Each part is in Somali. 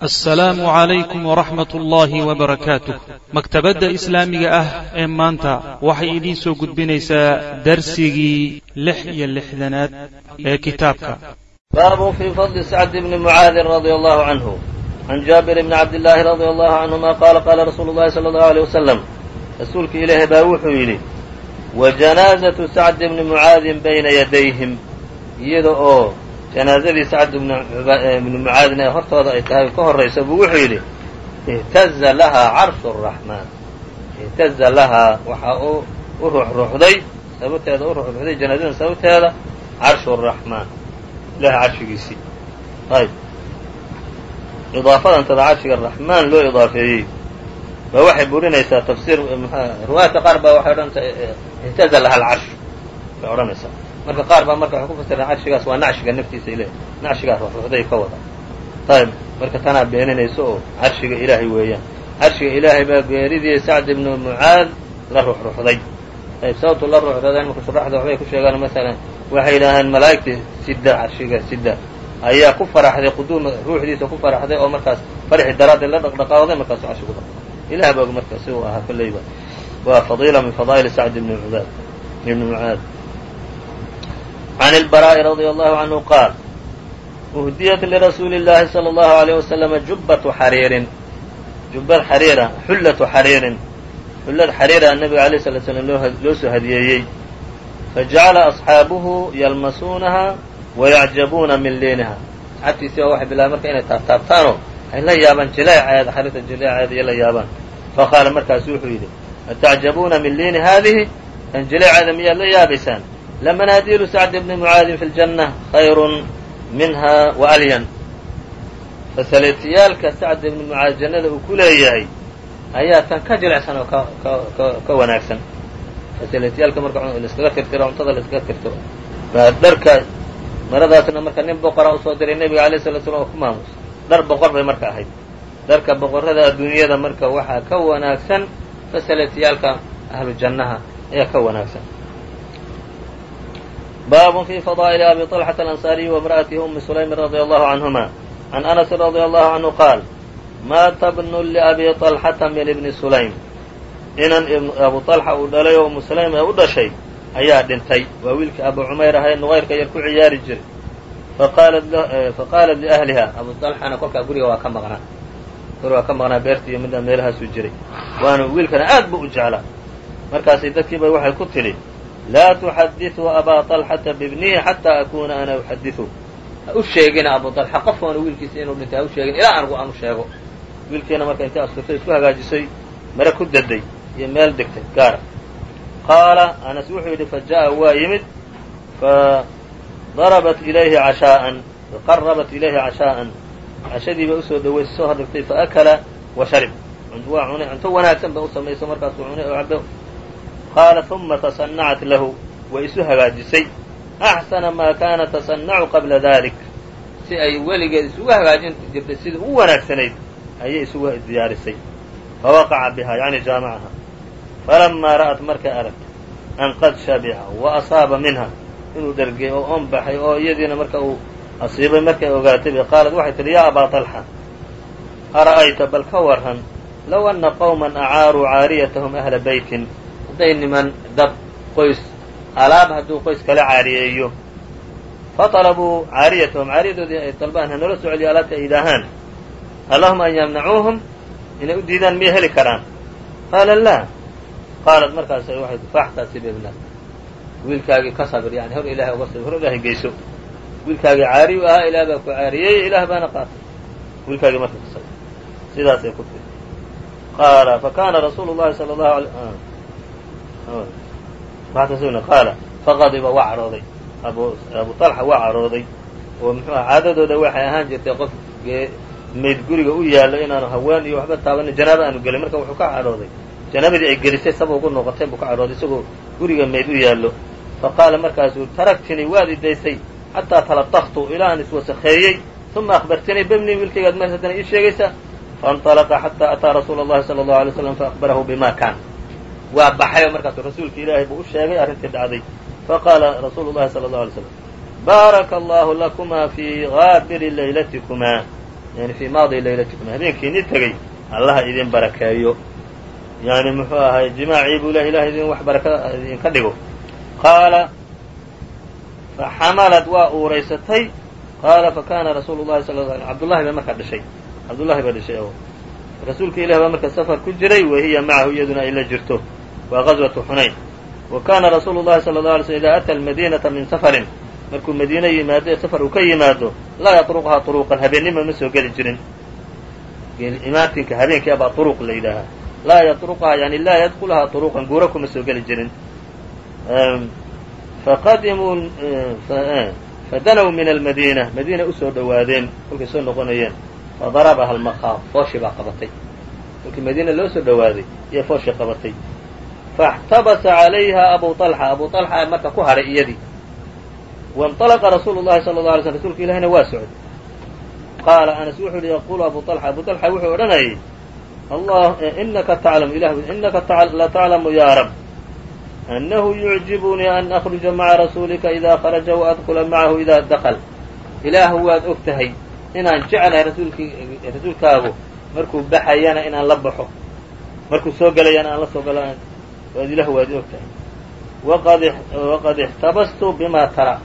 assalaamu calaykum waraxmat ullaahi wabarakaatuh maktabadda islaamiga ah ee maanta waxay idiin soo gudbinaysaa darsigii lix iyo lixdanaad ee kitaabka. Baabun fii fadli sacd bni mucaadin radia allahu canhu can jaabir bni cabdillaahi radia allahu canhuma qaala qaala rasuulu llahi sala allahu aleyh wasalam rasuulka ilaahi baa wuxuu yidhi wa janaazatu sacd bni mucaadin bayna yadayhim. Iyada oo janaazadii sacd ibnu mucaadin ee hortooda ay tahay ka horraysa buu wuxuu yidhi ihtaza lahaa carshu raxmaan. Ihtaza lahaa waxaa u ruxruxday sababteeda u ruxruxday janaazadan sababteeda carshu raxmaan ilahi carshigiisii. Ayb idaafadantada carshiga raxmaan loo idaafeeyey. Ba waxay burinaysaa tafsiir riwaayadka qaar baa waxay odhanaysaa ihtaza laha alcarshu bay odhanaysaa marka qaar baa marka waxay ku fasiraan carshigaas waa nacshiga naftiisa ile nacshigaas ruxruxday ka wada. Ayb marka tanaa beeninayso oo carshiga ilaahay weeyaan. Carshiga ilaahay baa geeridii sacd ibnu mucaad la ruxruxday ayb sababtu la ruxruxday marka waxbay ku sheegaan masalan waxay yidhaaheen malaa'igtii sida carshiga sida ayaa ku faraxday quduuma ruuxdiisa ku faraxday oo markaas farxi daraaddeed la dhaqdhaqaawday markaasu carshigu dhaq ilah baa marka si uu ahaa kolleyba waa fadiila min fadaa'ili sacd ibni mucaad ibni mucaad عن البراء رضي الله عنه قال أهديت لرسuuل اللahi صلى الله عليه وسلم جuبة xريirin jubbad xariira xullaةu xariirin xullad xariira nabiga عalيه الصلa sلام loo soo hadiyeeyey faجacala أصxaabuhu yalmasuunaha وayacjabuuna min liiniha asxaabtiisii baa waxay bilaabeen marka inay taabtaabtaanoo ay la yaabaan jileecaeeda xariirta jileecaeeda iyo la yaabaan faqaala markaasu wuxuu yidhi atacjabuuna min liini haadihi tan jileecaeda miyaad la yaabaysaan sacd bni mucaadin fi ljanna khayrun minha wa alyan fasaleetiyaalka sacd ibni mucaad jannada uu ku leeyahay ayaa tan ka jilicsan oo ka wanaagsan fasaleetiyaalka marka laiskaga tirtiro cuntada laiskaga tirtiro dharka maradaasna marka nin boqora u soo diray nebiga alay sala slam oo ku maamusa dhar boqor bay marka ahayd dharka boqorrada adduunyada marka waxaa ka wanaagsan fasaleetiyaalka ahlu jannaha ayaa ka wanaagsan bab في fضائل أbي طلحة الأنصاaري وامرأته أmi سليم رضي الله عنهما عن أنس رضي الله عنه qاaل mاta بن لأbي طلحةa min بن سليم inan abu طلحة uu dhalay oo umu سليم ee u dhashay ayaa dhintay waa wiilkii abu cumayr ahae نغayrka yar ku ciyaari jiray faqاalat لأhliha abu طلحana kolkaa guriga waa ka maqnaa guriga waa ka maqnaa beerti iyo midna meelahaasuu jiray waana wiilkana aad bu u jeclaa markaasay dadkiiba waxay ku tidhi laa tuxadiثuu abaa طalxata bibnihi xataa akuna ana uxadiثu ha u sheegina abu طalxa qofoona wiilkiisa inuu dhintay ha u sheegin ilaa anigu aan u sheego wiilkiina marka intay asturtay isku hagaajisay mare ku daday iyo meel degtay gaara qaala anas wuxuu yidhi fajaءa waa yimid fadarabat ilayhi cashaa'an faqarabat ilayhi cashaa'an cashadiiba usoo dhaweysay soo hordhigtay faakala wa sharib waa cunay cunto wanaagsan ba u samayso markaasuu cunay oo cabe qaala ثuma taصanacat lahu way isu hagaajisay axsana maa kaana taصanacu qabla dalik si ay weligeed isugu hagaajin jirtay sidai u wanaagsanayd ayay isugu diyaarisay fawaqaca biha yani jaamacaha falamaa ra'at markay aragtay an qad shabica wa asaaba minha inuu dhergey oo on baxay oo iyadiina marka uu asiibay markay ogaatay bay qaalat waxay tihi yaa abaa طalxa ara'ayta bal ka waran low ana qowma acaaruu caariyatahum ahla beytin hadday niman dad qoys alaab hadduu qoys kala caariyeeyo. Faطalabuu caariyatahum caariyadoodii ay dalbaan hanoola soo celiyo alaabta ay yidhaahaan allahuma an yamnacuuhum inay u diidaan miyay heli karaan? Qaala laa qaalat markaas waxay faxtasib ibna wiilkaagii ka sabir yani hor ilahay uga sabir hor ilaahay geyso. Wiilkaagii caariyu ahaa ilaah baa ku caariyeeyey ilaah baana qaatay. Wiilkaagii marka ka sabir sidaasay ku qaala fakana rasuulu llahi sala allahu alay qaala faqadiba waa carooday abu طalxa waa carooday oo muxuu aha caadadooda waxay ahaan jirtay qof mayd guriga u yaallo inaanu haween iyo waxba taabanin janaaba aanu gelin marka wuxuu ka carooday janaabadii ay gelisay saba ugu noqotay buu ka carooday isagoo guriga mayd u yaallo faqaala markaasuu taraktinii waad idaysay xataa taladaktu ilaa aan iswasakheeyey uma akhbartinii bibnii wiilkaygaad meel haddana ii sheegaysaa faاnطalaqa xataa ataa rasuula اllahi salى اllahu alay slam faakbarahu bima kaan waa baxayo markaasu rasuulka ilaahay buu u sheegay arrintii dhacday. Faqaala rasuulu llahi sala allahu alay slam baaraka allahu lakumaa fii gaabiri laylatikumaa yani fii maadi laylatikum habeenkiini tegey allaha idin barakeeyo. Yani muxuu ahay jimaacii buu le ilahay idin wax baraka idinka dhigo. Qaala faxamalad waa uuraysatay. Qaala fakana rasuulu llahi sal l cabdullahi bay markaa dhashay. Cabdullahi baa dhashay oo rasuulka ilah baa marka safar ku jiray wa hiya macahu iyaduna ay la jirto waa gazwatu xunayn wa kana rasuulu llahi sala la alay slm ida ata almadinata min safarin. Markuu madiine yimaado ee safar uu ka yimaado laa yatruqhaa turuqan habeennima ma soo geli jirin. Imaatinka habeenkii abaa turuq la yidhaahaa. Laa yatruqhaa yani laa yadkulahaa turuqan guura kuma soo geli jirin. Faqadimuu fadanow min almadiina. Madiina u soo dhowaadeen kolkay soo noqonayeen. Fadarabaha almaqaab fooshii baa qabatay. Kolkii madiina loo soo dhowaaday iyo fooshii qabatay faاxtabasa calayha abu طalxa abu طalxa marka ku hadhay iyadii waاnطalaqa rasuulu llahi sala la alay slm rsulka ilahina waa socday qaala anas wuxuu yihi yaqulu abu طalxa abu طalxa wuxuu odhanayay allah inaka taclamu ilah inaka la taclamu ya rab أنه يعجبني أن أخرج mعa رasuulika إida خرجa وأdkla maعahu إida dkل ilaahu waad og tahay inaan jeclahay rasuulkaagu markuu baxayana inaan la baxo markuu soo gelayana aan la soo galo ilahu waad og tahay وqad اxtabastu bma tarى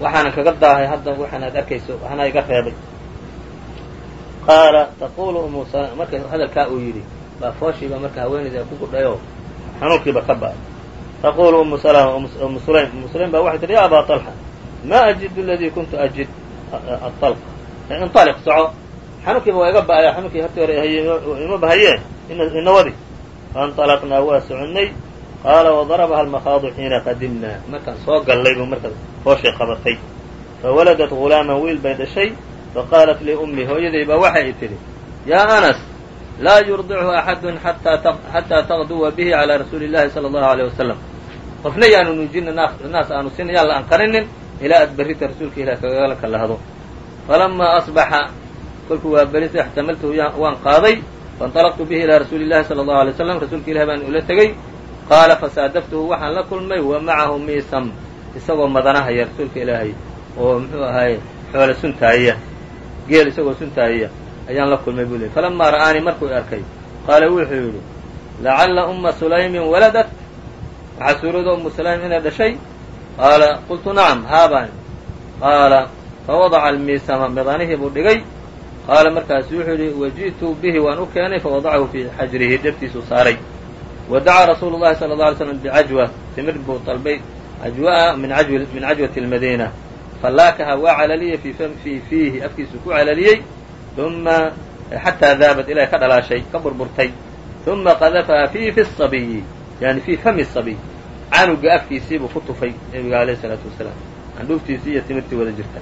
waxaanan kaga daahay hadda waxaanaad arkayso waxna iga reebay qaala taqulu umu marka hadalkaa uu yidhi baa fooshiiba marka haweenayda ku gudhayo xanuunkiiba ka ba'ay taqulu umu salama umu sulaym umu sulaym baa waxay tihi ya abaa طalxa ma ajidu aladii kuntu ajid aطalq inطaliq soco xanuunkiiba waa iga ba'aya xanuunkii hortii hore ima bahayee inawadi faاnطalaqnaa waa soconnay qaala wadarabaha almakhaadu xiina qadimnaa markaan soo gallay buu marka hooshay qabatay fawaladat gulaaman wiil bay dhashay faqaalat lii ummii hooyaday baa waxay tidhi yaa anas laa yurdichu axadun xataa taqduwa bihi calaa rasuuli llahi sala allahu aleyh wasalam qofna yaanu nuujina naas aanu sin yaan la anqarinin ilaa aad berrita rasuulka ilah kagala kalahdo falamaa asbaxa kolkuu waa berisa ixtamaltuhu waan qaaday faاnطalaqtu bihi ilaa rasuuli llahi sala allahu alay slam rasuulka ilah baan ula tegey qaala fasaadaftuhu waxaan la kulmay wa macahu miisam. Isagoo madanahaya rasuulka ilaahay oo muxuu ahaay xoole suntaaya geel isagoo suntaaya ayaan la kulmay buu leey falamaa ra'aanii markuu arkay qaala wuxuu yidhi lacalla umma sulaymin waladat. Waxaa suurooda ummu sulaym inay dhashay? Qaala qultu nacam haabaan qaala fawadaca almiisama midanihii buu dhigay. Qaala markaasu wuxuu yidhi waji'tu bihi waan u keenay fawadacahu fii xajrihi dhebtiisuu saaray wa dacaa rasuulu llahi sala alla alay slam bicajwa timir buu dalbay cajwa'a min cajwati almadiina fallaakaha waa calaliyey fii fiihi afkiisuu ku calaliyey uma xataa daabad ilaa ka dhalaashay ka burburtay uma qadafaha fii fi sabiyi yani fii fami sabiy canuga afkiisiibuu ku tufay nebiga alayh isalaatu wasalaam candhuuftiisii iyo timirtii wada jirta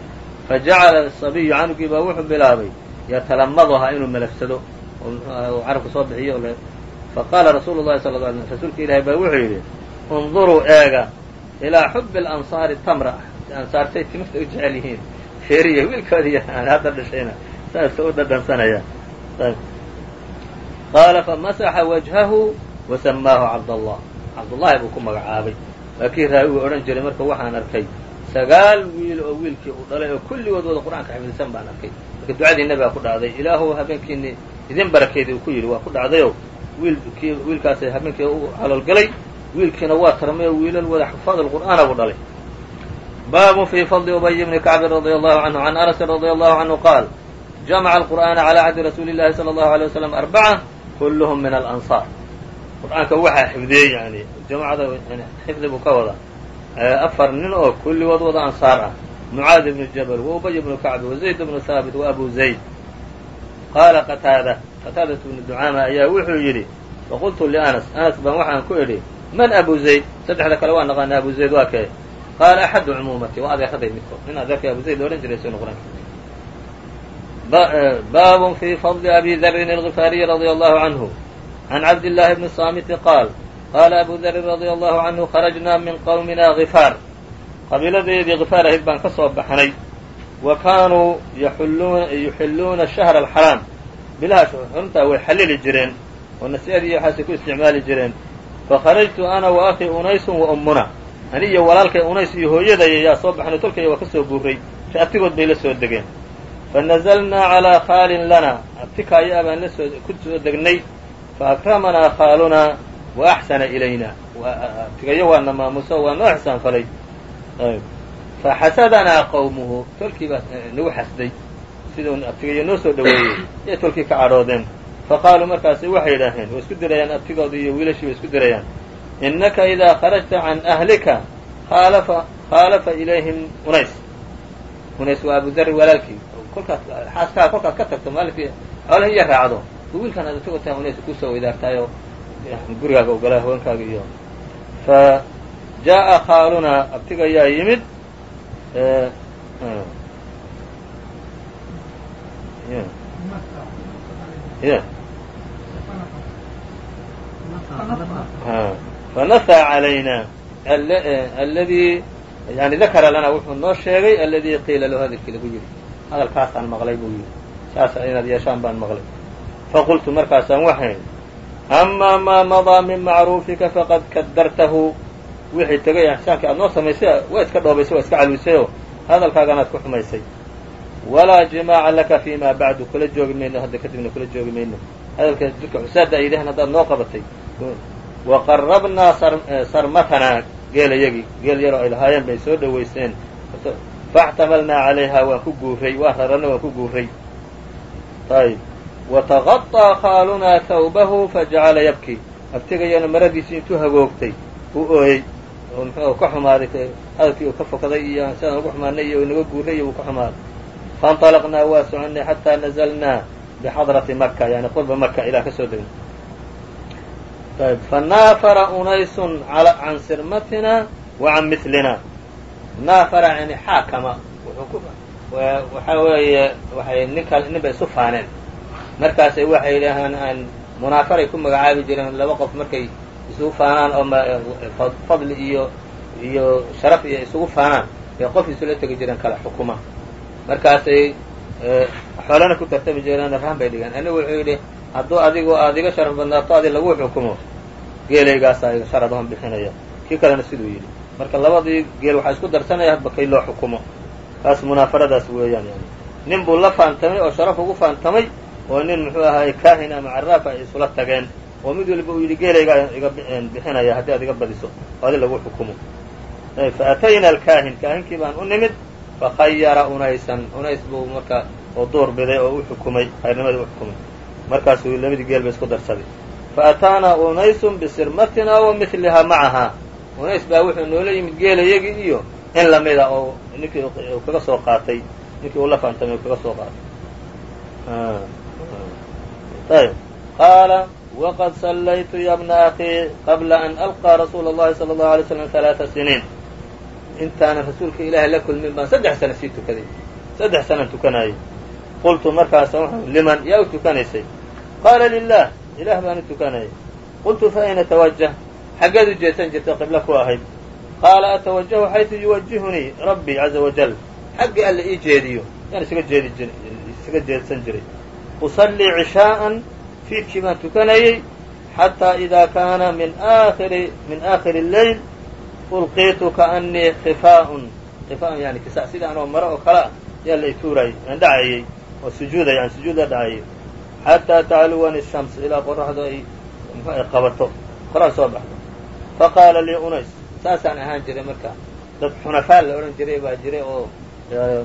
fajacala asabiyu canugii baa wuxuu bilaabay yatalamaduha inuu malafsado oo carabka soo bixiyo faqaala rasuulu llahi sala la rasuulka ilaahay baa wuxuu yidhi unduruu eega ilaa xubi alansaari tamra ansaartay timirta u jecel yihiin feeriya wiilkoodii hadda dhashayna saasa u dhadhansanaya qaala famasaxa wajhahu wa samaahu cabdallah cabdullaahi buu ku magacaabay waa kii odhan jiray marka waxaan arkay sagaal wiil oo wiilkii uu dhalay oo kulligood wada qur'aanka xifdisan baan arkay marka ducadii nebigaa ku dhacday ilaahu habeenkiini idin barakeedii uu ku yidhi waa ku dhacdayo wiilkii wiilkaasay habeenkii u caloolgalay wiilkiina waa tarmay oo wiilal wada xufaad alqur'aana buu dhalay. Baabun fii fadli ubay bni kacbin radia allahu canhu can anasin radia allahu canhu qaal jamaca alqur'aana calaa cahdi rasuuli llahi sala allahu alay wasalam arbaca kulluhum min alansaar. Qur'aanka waxaa xifdiyey yani jamacada xifdi buu ka wadaa. Afar nin oo kulligood wada ansaar ah mucaad ibnu jabal wa ubay ibnu kacbi wa zayd ibnu haabit wa abu zayd qaala qataada qataadatu ibnu ducaama ayaa wuxuu yidhi faqultu lianas anas baan waxaan ku idhi man abu zayd saddexda kale waa naqaana abu zayd waa kee qaala axadu cumuumati waa adeeraday midkood nin adeerkay abu zayd odhan jiray sinu qur'anka baabun fii fadli abi darin algifaariyi radia allahu canhu can cabdillaahi bni saamiti qaal qaala abu darin radia allahu canhu kharajnaa min qowmina gifaar qabiiladeedii gifaar ahayd baan ka soo baxnay wa kaanuu yuxilluuna shahra alxaraam. Bilaha xuruntaa way xallili jireen oo nasiadii iyo waxaasay ku isticmaali jireen. Fakharajtu ana wa akhii unaysun wa ummuna. Ani iyo walaalkay unays iyo hooyadaya yaa soo baxnay tolkaya waa ka soo guuray shaatigood bay la soo degeen. Fanazlnaa calىa khaalin lana. Abtika ayaa baan la soo ku soo degnay. Faakramanaa khaalunaa wa axsana ilayna. Abtigayo waana maamuso waa noo ixsaan falay faxasadanaa qowmuhu tolkii baa nagu xasday siduu abtigayo noo soo dhoweeyey yay tolkii ka cadhoodeen faqaaluu markaasi waxay yidhaaheen way isku dirayaan abtigooda iyo wiilashii way isku dirayaan innaka idaa kharajta can ahlika khaalafa khaalafa ilayhim unays unays waa abudari walaalkii kolkaad xaaskaha kolkaad ka tagto maalinkii xoolahi iyo raacdo wiilkan aad isago tahay unays ku soo weydaartaayoo gurigaaga ogolaa haweenkaaga iyo fa jaa'a khaalunaa abtiga ayaa yimid y fanahaa calayna alladii yani dakara lana wuxuu noo sheegay alladii qiila lahu hadalkii lagu yidhi hadalkaasaan maqlay buu yidhi saasa inaad yeeshaan baan maqlay faqultu markaasaan waxay amaa maa madaa min macruufika faqad kadartahu wixii tegay ixsaankii aad noo samaysay waa iska dhoobaysay waa iska calwisayoo hadalkaaganaad ku xumaysay. Walaa jimaaca laka fi ma bacdu kula joogi mayno hadda kadibna kula joogi mayno. Hadalka dadka xusaada ay yidhahan haddaad noo qabatay. Wa qarabnaa sarmatanaa geelayagii geel yaroo ay lahaayeen bay soo dhowayseen faاxtamalnaa calayha waan ku guuray waan rarana waan ku guuray ayb wataqaطaa khaalunaa hawbahu fajacala yabki. Abtigayana maradiisii intuu hagoogtay uu ooyey oo mxuu ka xumaaday hadalkii uu ka fokaday iyo sidaan ugu xumaanay iyo naga guuray iyo ka xumaaday faاnطalaqnaa waa soconnay xataa nazalnaa bxadrati maka yani qurba maka ilaa ka soo ayb fanaafara unaysun can sirmatina wa can milina naafara yani xaakama waxaa weeye waxay ninka nin bay isu faaneen. Markaasay waxay yidhaahaan aan munaafaray ku magacaabi jireen laba qof markay isugu faanaan oo fadli iyo iyo sharaf iyo isugu faanaan. Bay qof isula tegi jireen kala xukuma. Markaasay xoolana ku tartami jireen rahan bay dhigeen anigu wuxuu yidhi hadduu adigu aad iga sharaf badnaato adi lagu xukumo geelaygaasaa iga sharadahan bixinaya kii kalena siduu yidhi. Marka labadii geel waxaa isku darsanaya hadba kay loo xukumo. Kaas munaafaradaas weeyaan yani. Nin buu la faantamay oo sharaf ugu faantamay oo nin muxuu ahaay kaahin ama caraafa ay isula tageen oo mid waliba uu yidhi geelaygaa iga bixinaya haddii aad iga badiso oo adi lagu xukumo. Fa atayna alkaahin kaahinkii baan u nimid fakhayara unaysan unays buu marka oo door biday oo u xukumay khayrnimadii u xukumay. Markaasuu labadii geel ba isku darsaday. Fa ataanaa unaysun bisirmatina wa milihaa macahaa unays baa wuxuu noola yimid geelayagii iyo in lamida oo ninkii uu kaga soo qaatay ninkii uu la faantamay kaga soo qaatay. Ayb qaala waqad sallaytu ya bna akii qabla an alqaa rasuula اllahi salى اllahu alay slam halaaa siniin intaanan rasuulka ilaahay la kulmin baan saddex sano sii tukaday saddex sanaan tukanayay qultu markaasa liman yaa u tukanaysay qaala lilah ilaah baan u tukanayay qultu fa ayna tawajah xaggeed u jeedsan jirtay qiblo ku ahayd qaala atawajahu xaysu yuwajihunii rabbii caza wajal xaggii alla ii jeediyo yaan isaga jeedi jir isaga jeedsan jiray usallii cishaa'an fiidkii baan tukanayey xataa idaa kaana min aakhiri min aakhiri اleyl ulqiitu kaanii khifaa'un khifaa'un yani kisa sida maro oo kale ah yaa la ituurayay aan dhacayey oo sujuuda yani sujuud la dhacayay xataa tacluwani shams ilaa qoraxdu ay ay qabato qorax soo baxdo faqaala lii unays saasaan ahaan jiray marka dad xunafaa la odhan jiray baa jiray oo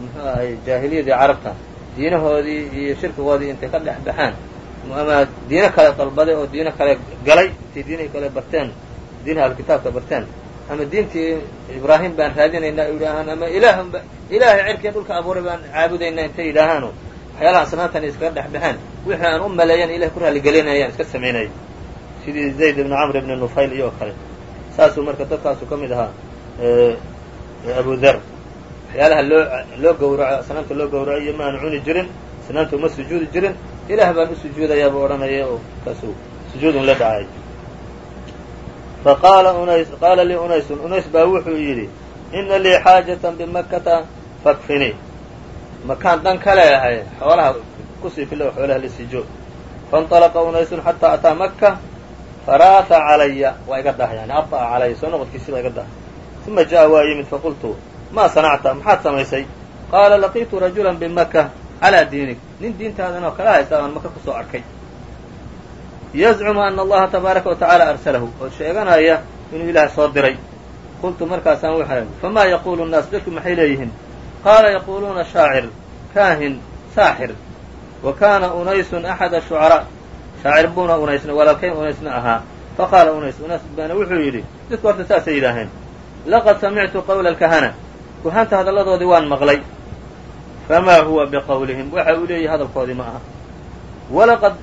muxuu ahay jaahiliyadii carabta diinahoodii iyo shirkigoodii intay ka dhex baxaan ama diino kale dalbaday oo diino kale galay intay diinihii kale barteen diinaha alkitaabka barteen. Ama diintii ibraahim baan raadinaynaa yidhaahaan ama ilaahba ilaahay cirkiya dhulka abuuray baan caabudaynaa intay yidhaahaano waxyaalaha asnaantan iskaga dhex baxeen wixii aan u maleeyan ilahay ku raaligelinayaan iska samaynayay sidii zayd ibni camr ibni nufayl iyo kale. Saasuu marka dadkaasu ka mid ahaa abu dar waxyaalaha loo loo gawraco asnaamta loo gawracayo ma aanu cuni jirin asnaamta uma sujuudi jirin ilaah baan u sujuudayaa buu odhanaya oo kaasuu sujuudun la dhacay faqaala unays qaala lii unaysun unays baa wuxuu yidhi ina lii xaajatan bimakkata fakfinii makaan dan ka leeyahay xoolaha kusii filo xoolaha la siijo faاnطalaqa unaysun xataa ataa maka faraata calaya waa iga dah yani abطa'a calaya soo noqodkiisi baa iga dah uma jaءa waa yimid faqultu maa sanacta maxaad samaysay qaala laqiitu rajula bimaka calaa diinik nin diintaadan oo kala haysta aan maka ku soo arkay. Yazcumu ana allaha tabaaraka wa tacaala arsalahu oo sheeganaya inuu ilaahay soo diray. Qultu markaasaan waxaa famaa yaquulu nnaas dadku maxay leeyihiin? Qaala yaquuluuna shaacir kaahin saaxir. Wa kaana unaysun axada shucaraa shaacir buuna unaysna walaalkay unaysna ahaa. Faqaala unays unays baana wuxuu yidhi dadku horta saasay yidhaaheen laqad samictu qawla alkahana. Kuhanta hadalladoodii waan maqlay famaa huwa biqowlihim waxa uu leeyahy hadalkoodii ma aha walaqad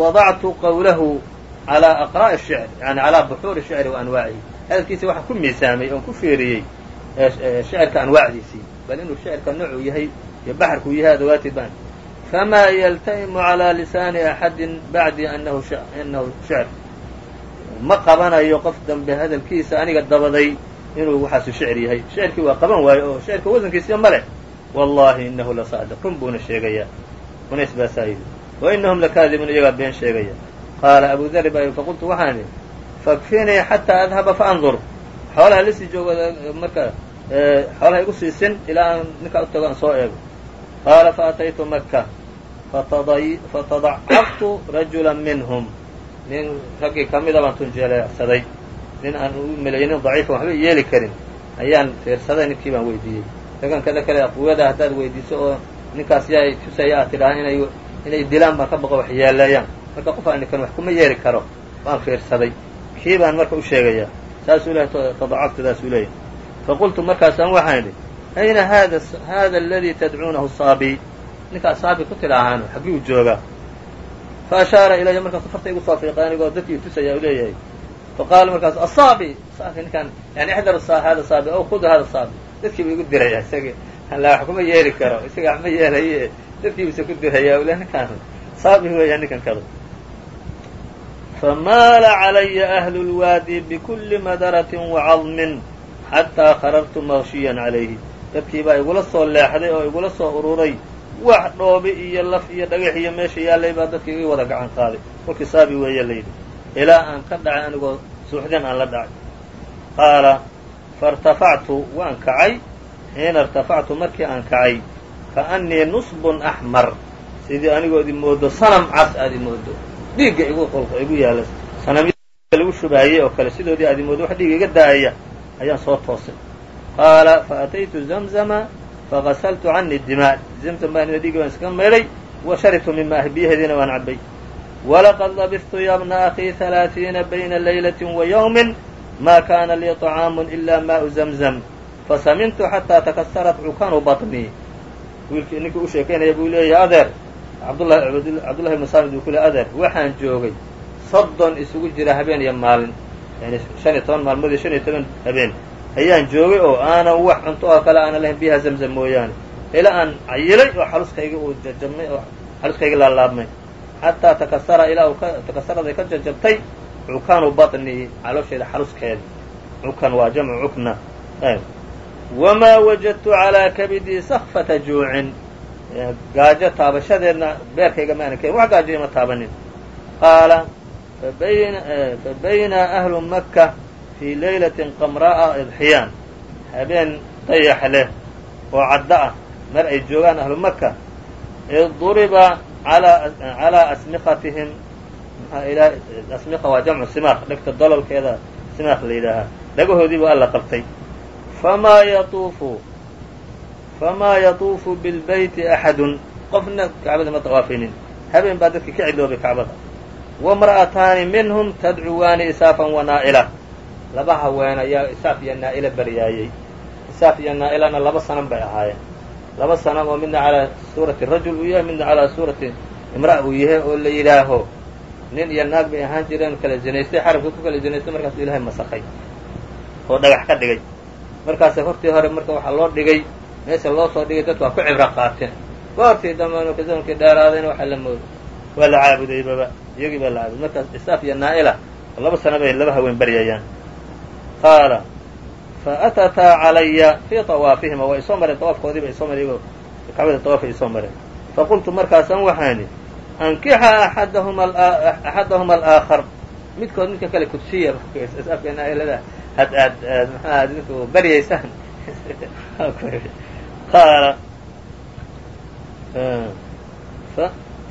wadactu qawlahu calaa aqraa'i shicr yani calaa buxuuri shicri wa anwaacihi hadalkiisa waxaan ku miisaamay oon ku feeriyey shicirka anwaacdiisii bal inuu shicirka noocuu yahay iyo baxarkuu yahay adawaatid baan famaa yalta'imu calaa lisaani bacdii anahu anahu shicr ma qabanayo qof dambe hadalkiisa aniga dabaday inuu waxaasu shicr yahay shicirkii waa qaban waayo oo shicirka wasankiisiyo ma leh wallahi inahu la saadiq. Run buuna sheegayaa unays baasaa yidhi wa inahum lakaadibuun iyagaa been sheegaya. Qaala abu dari baa faqultu waxaan idhi fakfinii xataa adhaba faandur xoolaha la sii joogo marka xoolaha igu siisin ilaa aan ninkaa u aan soo eego. Qaala faataytu maka fatadacaftu rajula minhum. Nin raggii ka mida baan tunjeeleecsaday nin aan u meleeyey nin daciifan waxba yeeli karin. Ayaan fiirsaday ninkii baan weydiiyey ragan kada kale aqwiyada haddaad weydiiso oo ninkaas yaa tusaya aad tidhaha inay inay dilaan baan ka baqo wax yeeleeyaan marka qof aan ninkan wax kuma yeeli karo waan fiirsaday. Kii baan marka u sheegayaa saasuu lehay tadacaftudaasuu leeyahy faqultu markaasaan waxaan idhi ayna hada hada aladii tadcuunahu saabi ninkaa saabi ku tidhaahaan xaggii u joogaa. Fa ashaara ilaya markaasu farta igu soo fiiqay anigoo dadkii tusaya u leeyahay. Faqaala markaasu asaabi saabi ninkaan yani ixdaru hada saabi aw khud hada saabi dadkiiba igu diraya isaga la wax kuma yeeli karo isaga wax ma yeelaye dadkiibuse ku diraya le ninkaan saabi weeya ninkan kada famaala calaya ahlu lwaadi bikuli madaratin wacadmin xataa kharartu makshiyan calayhi. Dadkii baa igula soo leexday oo igula soo ururay wax dhoobi iyo laf iyo dhagax iyo meesha yaallay baa dadkii ii wada gacan qaaday. Kolkii saabi weeye layidhi ilaa aan ka dhacay anigoo suuxdin aan la dhacay. Qaala fairtafactu waan kacay xiina irtafactu markii aan kacay kaannii nusbun axmar sidii anigoo idi moodo sanam cas aad i moodo dhiigga igu qolqo igu yaalla sanamya lagu shubaayey oo kale sidoodii aad i moodo wax dhiiga iga daa'aya ayaan soo toosay qaala faataytu zamzama fagasaltu canii dimaa zamzam baan ina baan iskaga maydhay wa sharibtu min maahi biyaheediina waan cabbay walaqad labiftu ya bna akii halaaiina bayna laylati wa yawmin ma kana lii طacaamu ila maau zamzam fasamintu xataa takasarat cukanu baطnii wiilkii ninkii u sheekaynaya buu leeyahay adeer cabdullahi ibnu saamid buu ku leey adeer waxaan joogay soddon isugu jira habeen iyo maalin yani shan iyo toban maalmood iyo shan iyo toban habeen ayaan joogay oo aanan wax cunto oo kale aanan lahayn biyaha zamzam mooyaane ilaa aan cayilay oo xaluskayga uu jajabmay oo xaluskayga laalaabmay xataa takasara ilaa takasaraday ka jajabtay cukanu baطnihi caloosheeda xaluskeeda cukan waa jamcu cukna wamaa wajadtu calaa kabidii sakfata juucin. Gaajo taabashadeedna beerkayga ma aanan keen wax gaajoyma taabanin. Qaala fabayna ahlu makka fii laylatin qamra'a idxiyaan habeen dayax leh oo cadda ah. Mar ay joogaan ahlu makka. Id duriba calaa asmiqatihim asmiqa waa jamcu simaaq dhegta dololkeeda simaaq la yidhaahaa. Dhagahoodii buu alla qabtay. Famaa yatuufu famaa yatuufu bilbeyti axadun. Qofna kacbada ma dawaafaynin habeen baa dadkii ka cidloobay kacbada. Wamra'ataani minhum tadcuwaani isaafan wa naa'ila. Laba haween ayaa isaaf iyo naa'ila baryaayey isaaf iyo naa'ilana laba sanan bay ahaayeen. Laba sanam oo midna calaa suurati rajul uu yahay midna calaa suurati imra'a uu yahay oo la yidhaaho nin iyo naag bay ahaan jireen kala zinaystay xarabka ku kala zinaystay markaasuu ilaahay masakay oo dhagax ka dhigay. Markaase hortii hore marka waxaa loo dhigay meesha loo soo dhigay dadku waa ku cibro qaateen goortii dambena ka zamankii dheeraadayna waxaa la mooday. Waa la caabudaybaba iyagii baa la caabuday. Markaas isaaf iyo naa'ila laba sana bay laba haween baryayaan. Qaala faatataa calaya fii tawaafihima. Waa isoo mareen tawaafkoodii ba isoo mareen iyagoo kacbada tawaafay isoo mareen faqultu markaasaan waxaani ankixa axadahuma alaakhar midkood midka kale kudsiya naa'ilada had aad maxaa idinku baryaysaan qaala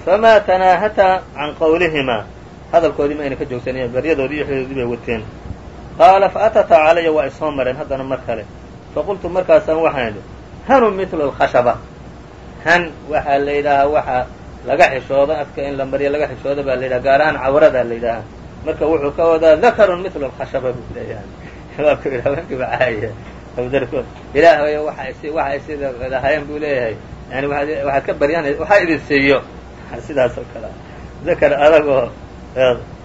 famaa tanaahataa can qowlihimaa hadalkoodii ma ayna ka joogsanayeen baryadoodii iyo bay wateen qaala faatataa calaya waa isoo mareen haddana mar kale faqultu markaasaan waxaan idhi hanu mitlu alkhashaba han waxaa la yidhaahaa waxa laga xishoodo afka in la maryo laga xishoodo baa la yidhaha gaar ahaan cawradaa la yidhaahaa marka wuxuu ka wadaa dakarun mitlu alkhashaba buu leeyahay. Ilaahayo waxa ay sida lahaayeen buu leeyahay. Yani waxaad ka baryanay waxaa idin siiyo. Sidaas kale dakar adagoo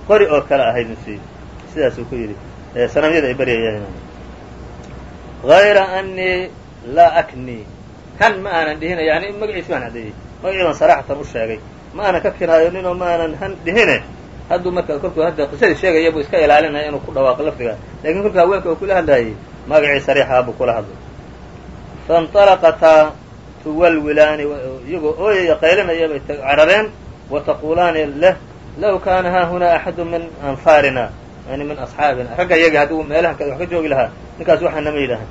qori oo kale ah idin siiyo sidaasuu ku yidhi. Sanamyada ay baryayeen hayra anii laa akni. Kan ma aanan dhihina yani magaciis baan caddeeyey magacii baan saraxatan u sheegay ma aanan ka kinaayoninoo ma aanan han dhihine hadduu marka kolkuu hadda qisadii sheegaya buu iska ilaalinaya inuu ku dhawaaqo lafdiga lakin kolka haweenka uu kula hadlaayey magacii sariixaa buu kula hadlay faاnطalaqataa tuwalwilaani iyagoo ooyaya qaylinaya bay carareen wa taquulaani leh low kaana haahunaa axadu min anfaarina yani min asxaabina ragga iyagii hadduu meelahan wax ka joogi lahaa ninkaas waxaa nama yidhaahan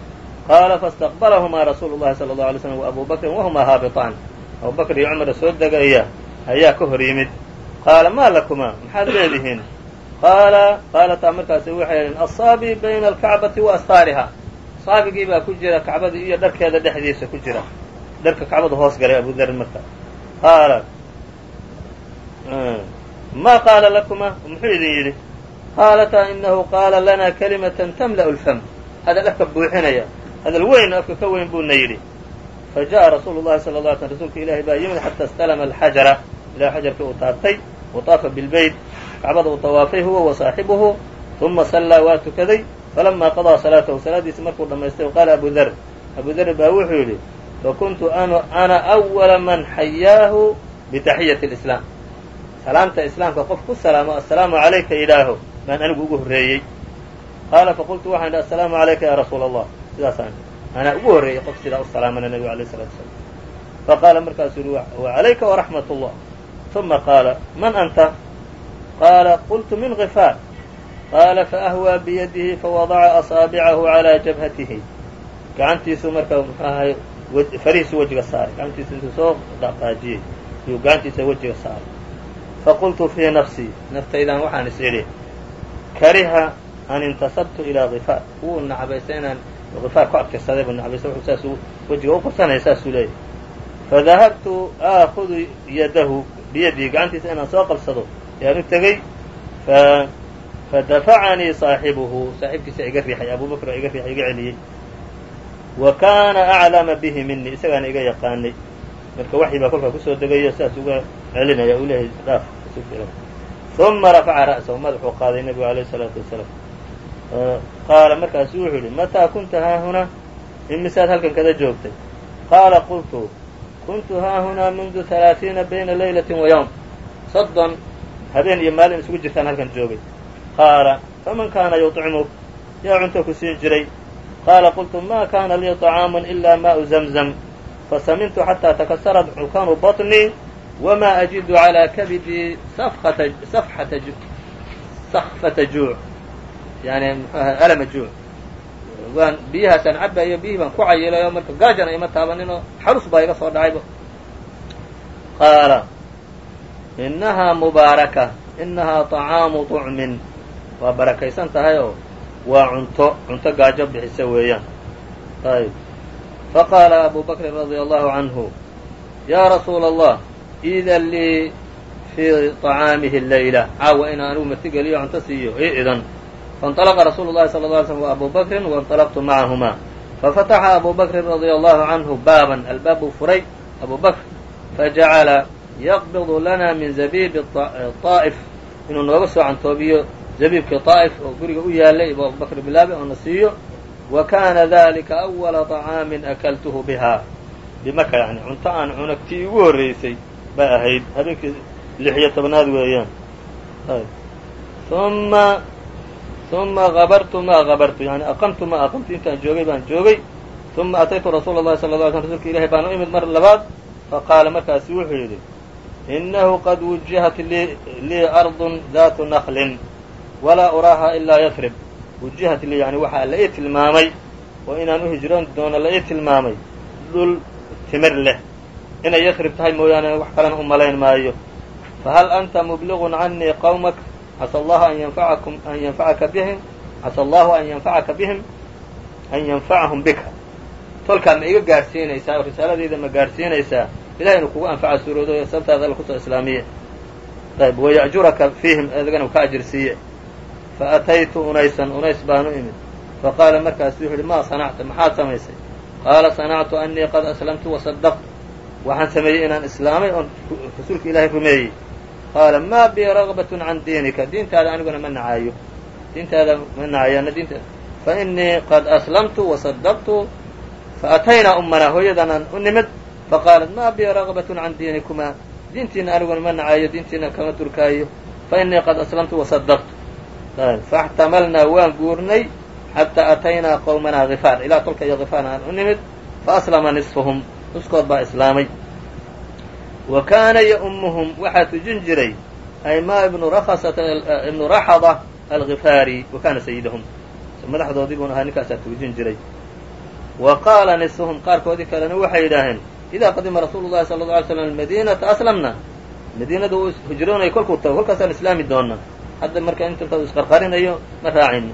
qaala faاstaqbalahumaa rasuulu الlahi salى الlaه alay slm وabu bakrin wahumaa haabiطaan Abu bakr iyo cumara soo degaya ayaa ka hor yimid. Qaala maa lakumaa maxaad leedihiin? Qaala qaalataa markaasi waxay yidheen asaabii bayna alkacbati wa astaariha saabigii baa ku jira kacbadii iyo dharkeeda dhexdiisa ku jira. Dharka kacbada hoos galay abu darin marka. Qaala ma qaala lakumaa muxuu idin yidhi qaalataa inahu qaala lanaa kalimatan tamla'u lfam hadal afka buuxinaya hadal weyn afka ka weyn buuna yidhi fajaءa rasuulu llahi sala la sl rasuulka ilaahi baa yimid xata istalama alxajara ilaa xajarkii uu taabtay wa taafa bilbeyt kacbada uu tawaafay huwa wa saaxibuhu uma sallaa waa tukaday falamaa qadaa salaatahu salaadiisi markuu dhammaystay qaala abu dar abu dar baa wuxuu yidhi fakuntu ana أwala man xayaahu bitaxiyati اlislaam salaamta islaamka qof ku salaamo assalaamu calayka yidhaaho baan anigu ugu horreeyey qaala faqultu waxaan idhi assalaamu calayka ya rasuula allah sidaasaan anaa ugu horreeyey qof sidaa u salaamana nabigu alay salatu slam faqaala markaasu yihi wacalayka waraxmat اllah uma qaala man anta? Qaala qultu min kifaar qaala faahwaa biyadihi fawadaca asaabicahu calaa jabhatihi. Gacantiisuu marka muxuu ahay farihiisu wejiga saaray. Gacantiisu intuu soo dhaqaajiyey yuu gacantiisa wejiga saaray. Faqultu fii nafsii naftaydan waxaan is idhi kariha an intasabtu ilaa kifaar wuu nacabaystay inaan kifaar ku abtirsaday buu nacbaystay wuxuu saasuu wejiga u qabsanaya saasuu leeyahy fadahabtu aakudu yadahu biyadii gacantiisa inaan soo qabsado ayaan u tegey fadafacanii saaxibuhu saaxiibkiisa iga riixay abu bakr oo iga riixay iga celiyey wa kaana aclama bihi minii isagaana iga yaqaanay marka waxyi baa kolkaa ku soo degayo sidaas uga celinaya uu leeyahay dhaaf uma rafaca ra'sahu madaxuu qaaday nebigu alayh الsalaatu wasalaam qaala markaasu wuxuu yidhi mataa kunta haahunaa imisaad halkan kada joogtay qaala qultu kuntu haahunaa mundu halaaثiina bayna laylaةi wa ywm soddon habeen iyo maalin isugu jirtaan halkan joogay qaala faman kaana yuطcimuk yaa cunto ku siin jiray qaala qultu ma kana lii طacaamu ila maءu zamzam fasamintu xataa takasarat cukanu baطnii wma ajidu calىa kabidii sakfata juuc yani mxuaha alama juuc waan biyahaasaan cabayo biyihii baan ku cayilay oo marka gaajana ima taabanin oo xarus baa iga soo dhacayba qaala inahaa mubaaraka inahaa طacaamu طucmin waa barakaysan tahay oo waa cunto cunto gaajo bixisa weeyaan ayb faqaala abu bakrin radia allahu canhu ya rasuula allah idan lii fii طacaamihi layla caawa in anigu martigeliyo cunto siiyo i idan faاnطalaqa rasuulu llahi sala ه alay slm wa abu bakrin waاnطalaqtu macahumaa fafataxa abu bakrin radia allahu canhu baaban albaab buu furay abu bakr fajacala yaqbidu lana min zabiibi طaa'if inuu nooga soo cantoobiyo zabiibkii طaa'if oo guriga u yaalay bu abu bakr bilaabay oo na siiyo wa kana dalika awala طacaamin akaltuhu biha bimaka yani cunto aan cunagtii igu horreysay bay ahayd habeenkii lix iyo tobnaad weeyaan uma uma gabartu ma gabartu yani aqamtu ma aqamtu intaan joogay baan joogay uma ataytu rasuula اllahi sala lla alay rsulka ilahi baan u imid mar labaad faqaala markaasu wuxuu yidhi inahu qad wujihat lii ardun daatu naklin walaa uraaha ilaa yasrib wujihat lii yani waxaa la ii tilmaamay oo inaan u hijroon doono la ii tilmaamay dhul timir leh inay yasrib tahay mooyaane wax kalena u malayn maayo fahal anta mubliغun canii qawmak casa allahu an yanfacaka bihim. Casa allahu an yanfacaka bihim an yanfacahum bika. Tolkaa ma iga gaadhsiinaysaa oo risaaladeyda ma gaadhsiinaysaa ilahay inuu kugu anfaca suuroodo sababtaada alla ku soo islaamiye. Ayb waya'juraka fiihim adigana ka ajir siiye faataytu unaysan unays baan u imid faqaala markaasu wuxu uhi maa sanacta maxaad samaysay? Qaala sanactu anii qad aslamtu wasadaqtu waxaan sameeyey inaan islaamay oon rasuulka ilaahay rumeeyey qaala maa bi ragbatun can diinika diintaada aniguna ma nacaayo diintaada ma nacayaana diinta fa inii qad aslamtu wasadaqtu faataynaa ummanaa hooyadanaan u nimid faqaalat maa bi ragbatun can diinikumaa diintiina aniguna ma nacayo diintiina kama durkaayo fa inii qad aslamtu wasadaqtu faاxtamalnaa waan guurnay xataa ataynaa qowmanaa gifaar ilaa tolka iyo gifaar aan u nimid faaslama nisfuhum nuskood baa islaamay wa kaana ya'ummuhum waxaa tujin jiray aymaa ibnu rakasata ibnu raxada algifaari wa kaana sayidahum madaxdoodii buun ahaa ninkaasaa tujin jiray. Wa qaala nisfuhum qaarkoodii kalena waxay yidhaaheen idaa qadima rasuulu llahi sala alla alay slam almadiinata aslamna. Madiinada uu hijroonaya kolkuu tago kolkaasaan islaami doonaa hadda marka inta u isqarqarinayo ma raacayno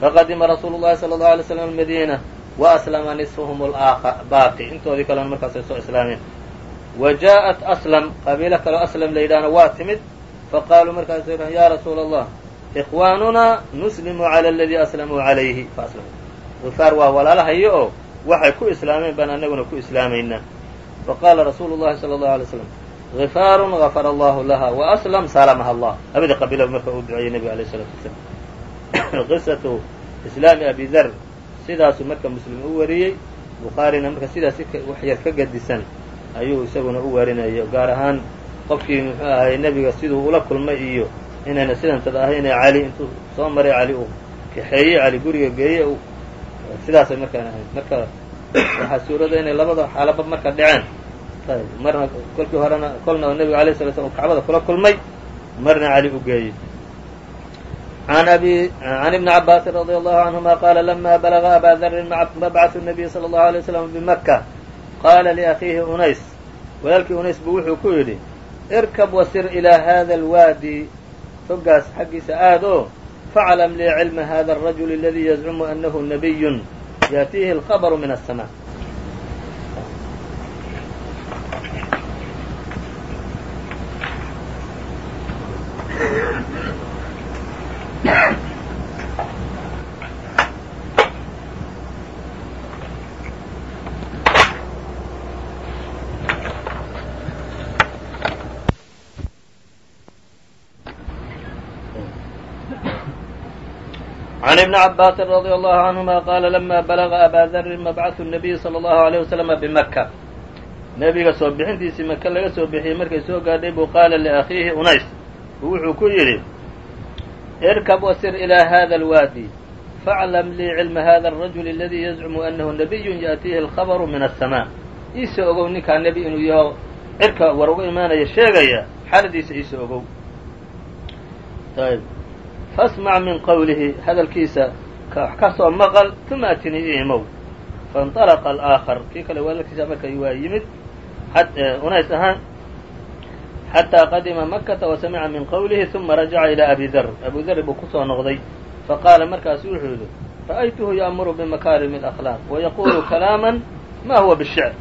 faqadima rasuulu llahi sala allahu alay slam almadiina wa aslama nisfuhum baaqi. Intoodii kalena markaasay soo islaameen wa jaءat aslam qabiilo kaleo aslam la yidhaahna waa timid faqaaluu markaasay yidhahan ya rasuula allah ikhwaanunaa nuslimu cala aladii aslamuu calayhi faaslamuu gifaar waa walaalahayo oo waxay ku islaameen baan annaguna ku islaamaynaa faqaala rasuulu llahi sala allahu alay slam gifaarun gafara allahu laha wa aslam salamaha allah labadii qabiilaba marka uu duceeyey nebiga alayh isalaatu wasalaam qisatu islaami abi dar sidaasuu marka muslim u wariyey bukhaarina marka sidaas waxyar ka gadisan ayuu isaguna u warinayo gaar ahaan qofkii muxuu ahay nebiga siduu ula kulmay iyo inayna sidantada ahaynee cali intuu soo maray cali uu kaxeeyey cali guriga geeyey sidaasay markaan ahayd marka waxaa suurada inay labada xaalaba marka dhaceen ayb marna kolkii horena kolna nebiga alayh sala slam uu kacbada kula kulmay marna cali u geeyey. An abi can ibni cabaasin radia allahu canhuma qaala lama balaga abaa darin mabcaثu nabiyi sala allahu alay waslam bimaka qaala liakhiihi unays walaalkii unays buu wuxuu ku yidhi irkab wasir ilaa hada alwaadi togaas xaggiisa aad oo faclam lii cilma hada alrajuli aladii yazcumu anahu nabiyun yaatiihi alkhabru min aلsama عن بن عباس رضي الله عنهما قال لما بلغ أbا dr مبعث النبي صلى الله عليه وسلم بمكة nebiga soo bixintiisii maka laga soo bixiyey markay soo gaadhay buu qaala لأkhiihi unays buu wuxuu ku yidhi اrkب وsir إلى hذا الوادي فاعلم lii cilma hذا الرaجل الذي يزcم أنه نبي يأتيهi الخبر min السماء iisoo ogow ninkaa nebi inuu yaho cirka war uga imaanaya sheegaya xaaladiisa iisoo ogow fasmac min qowlihi hadalkiisa ka soo maqal uma atinii imow faاnطalaqa alaakhar kii kale walaalkiisa marka waa yimid unays ahaan xataa qadima makata wasamica min qowlihi uma rajaca ilaa abi dar abu dar buu kusoo noqday faqaala markaasu wuxuu yidhi ra'aytuhu ya'muru bimakaarimi اlأkhlaaq wayaquulu kalaama ma huwa bishicr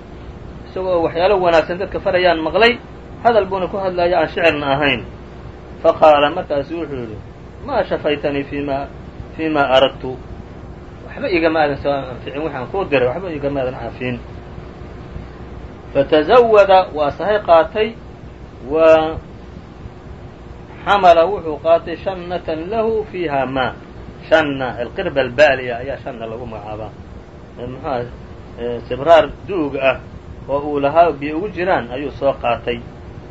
isagoo waxyaalo wanaagsan dadka farayaan maqlay hadal buuna ku hadlaya aan shicirna ahayn faqaala markaasu wuxuu yidhi ma shafaytanii fima fima aradtu waxba igamaadan soo anficin waxaan kuu diray waxba igamaadan caafin fatazawada waa sahay qaatay wa xamala wuxuu qaatay shannatan lahu fiiha ma shanna alqirba albaaliya ayaa shanna lagu magacaabaa muxuuha sibraar duug ah oo uu lahaa biyo ugu jiraan ayuu soo qaatay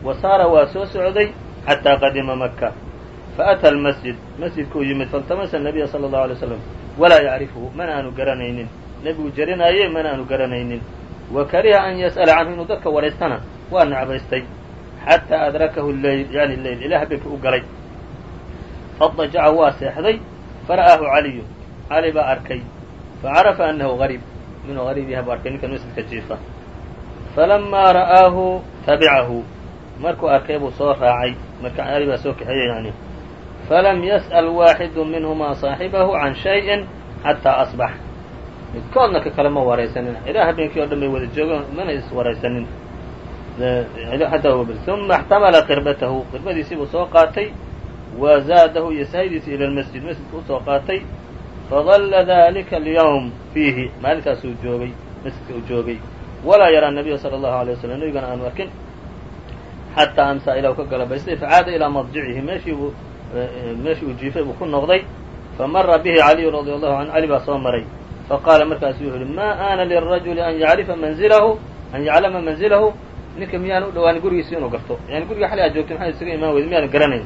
wa saara waa soo socday xataa qadima maka faأtى اlmasjid masjidkuu yimid faاltamasa الnabiya salى الlaه alay slam walaa yacrifhu mana aanu garanaynin nebigu jarinaaye mana aanu garanaynin wa kariha an yas'ala canhu inuu dadka waraystana waa necbaystay xataa adrakahu leyl yani leyl ilaa habeenkii u galay fadajaca waa seexday fara'aahu caliyu cali baa arkay facarafa anahu gariib inuu gariib yahay bu arkay ninkan masjidka jiifa falamaa ra'aahu tabicahu markuu arkay buu soo raacay marka cali baa soo kaxeeyey yani falam yas'al waaxidu minhumaa saaxibahu can shayin xataa asbax midkoodna ka kale ma waraysanin. Ilaa habeenkii o dhan bay wada joogeen mana is waraysanin. Uma اxtamala qirbatahu. Qirbadiisii buu soo qaatay. Wa zaadahu iyo sahaydiisi ila lmasjid masjidka u soo qaatay. Fadalla dalika alyawm fiihi. Maalintaasuu joogay. Masjidka uu joogay. Walaa yaraa nabiya sala allahu alay waslm nebigana aanu arkin xataa amsaa ilaa u ka galabaystay facaada ilaa madjicihi meeshii buu meeshii uu jiifay buu ku noqday famara bihi caliyu radi allahu canhu cali baa soo maray faqaala markaasu wuxu uhi ma aana lirajuli an yacrifa manzilahu an yaclama manzilahu ninka miyaan u dhawaanin gurigiisi inuu garto yani guriga xali aad joogtay maxaa isaga imaan weyda miyaanan garanayn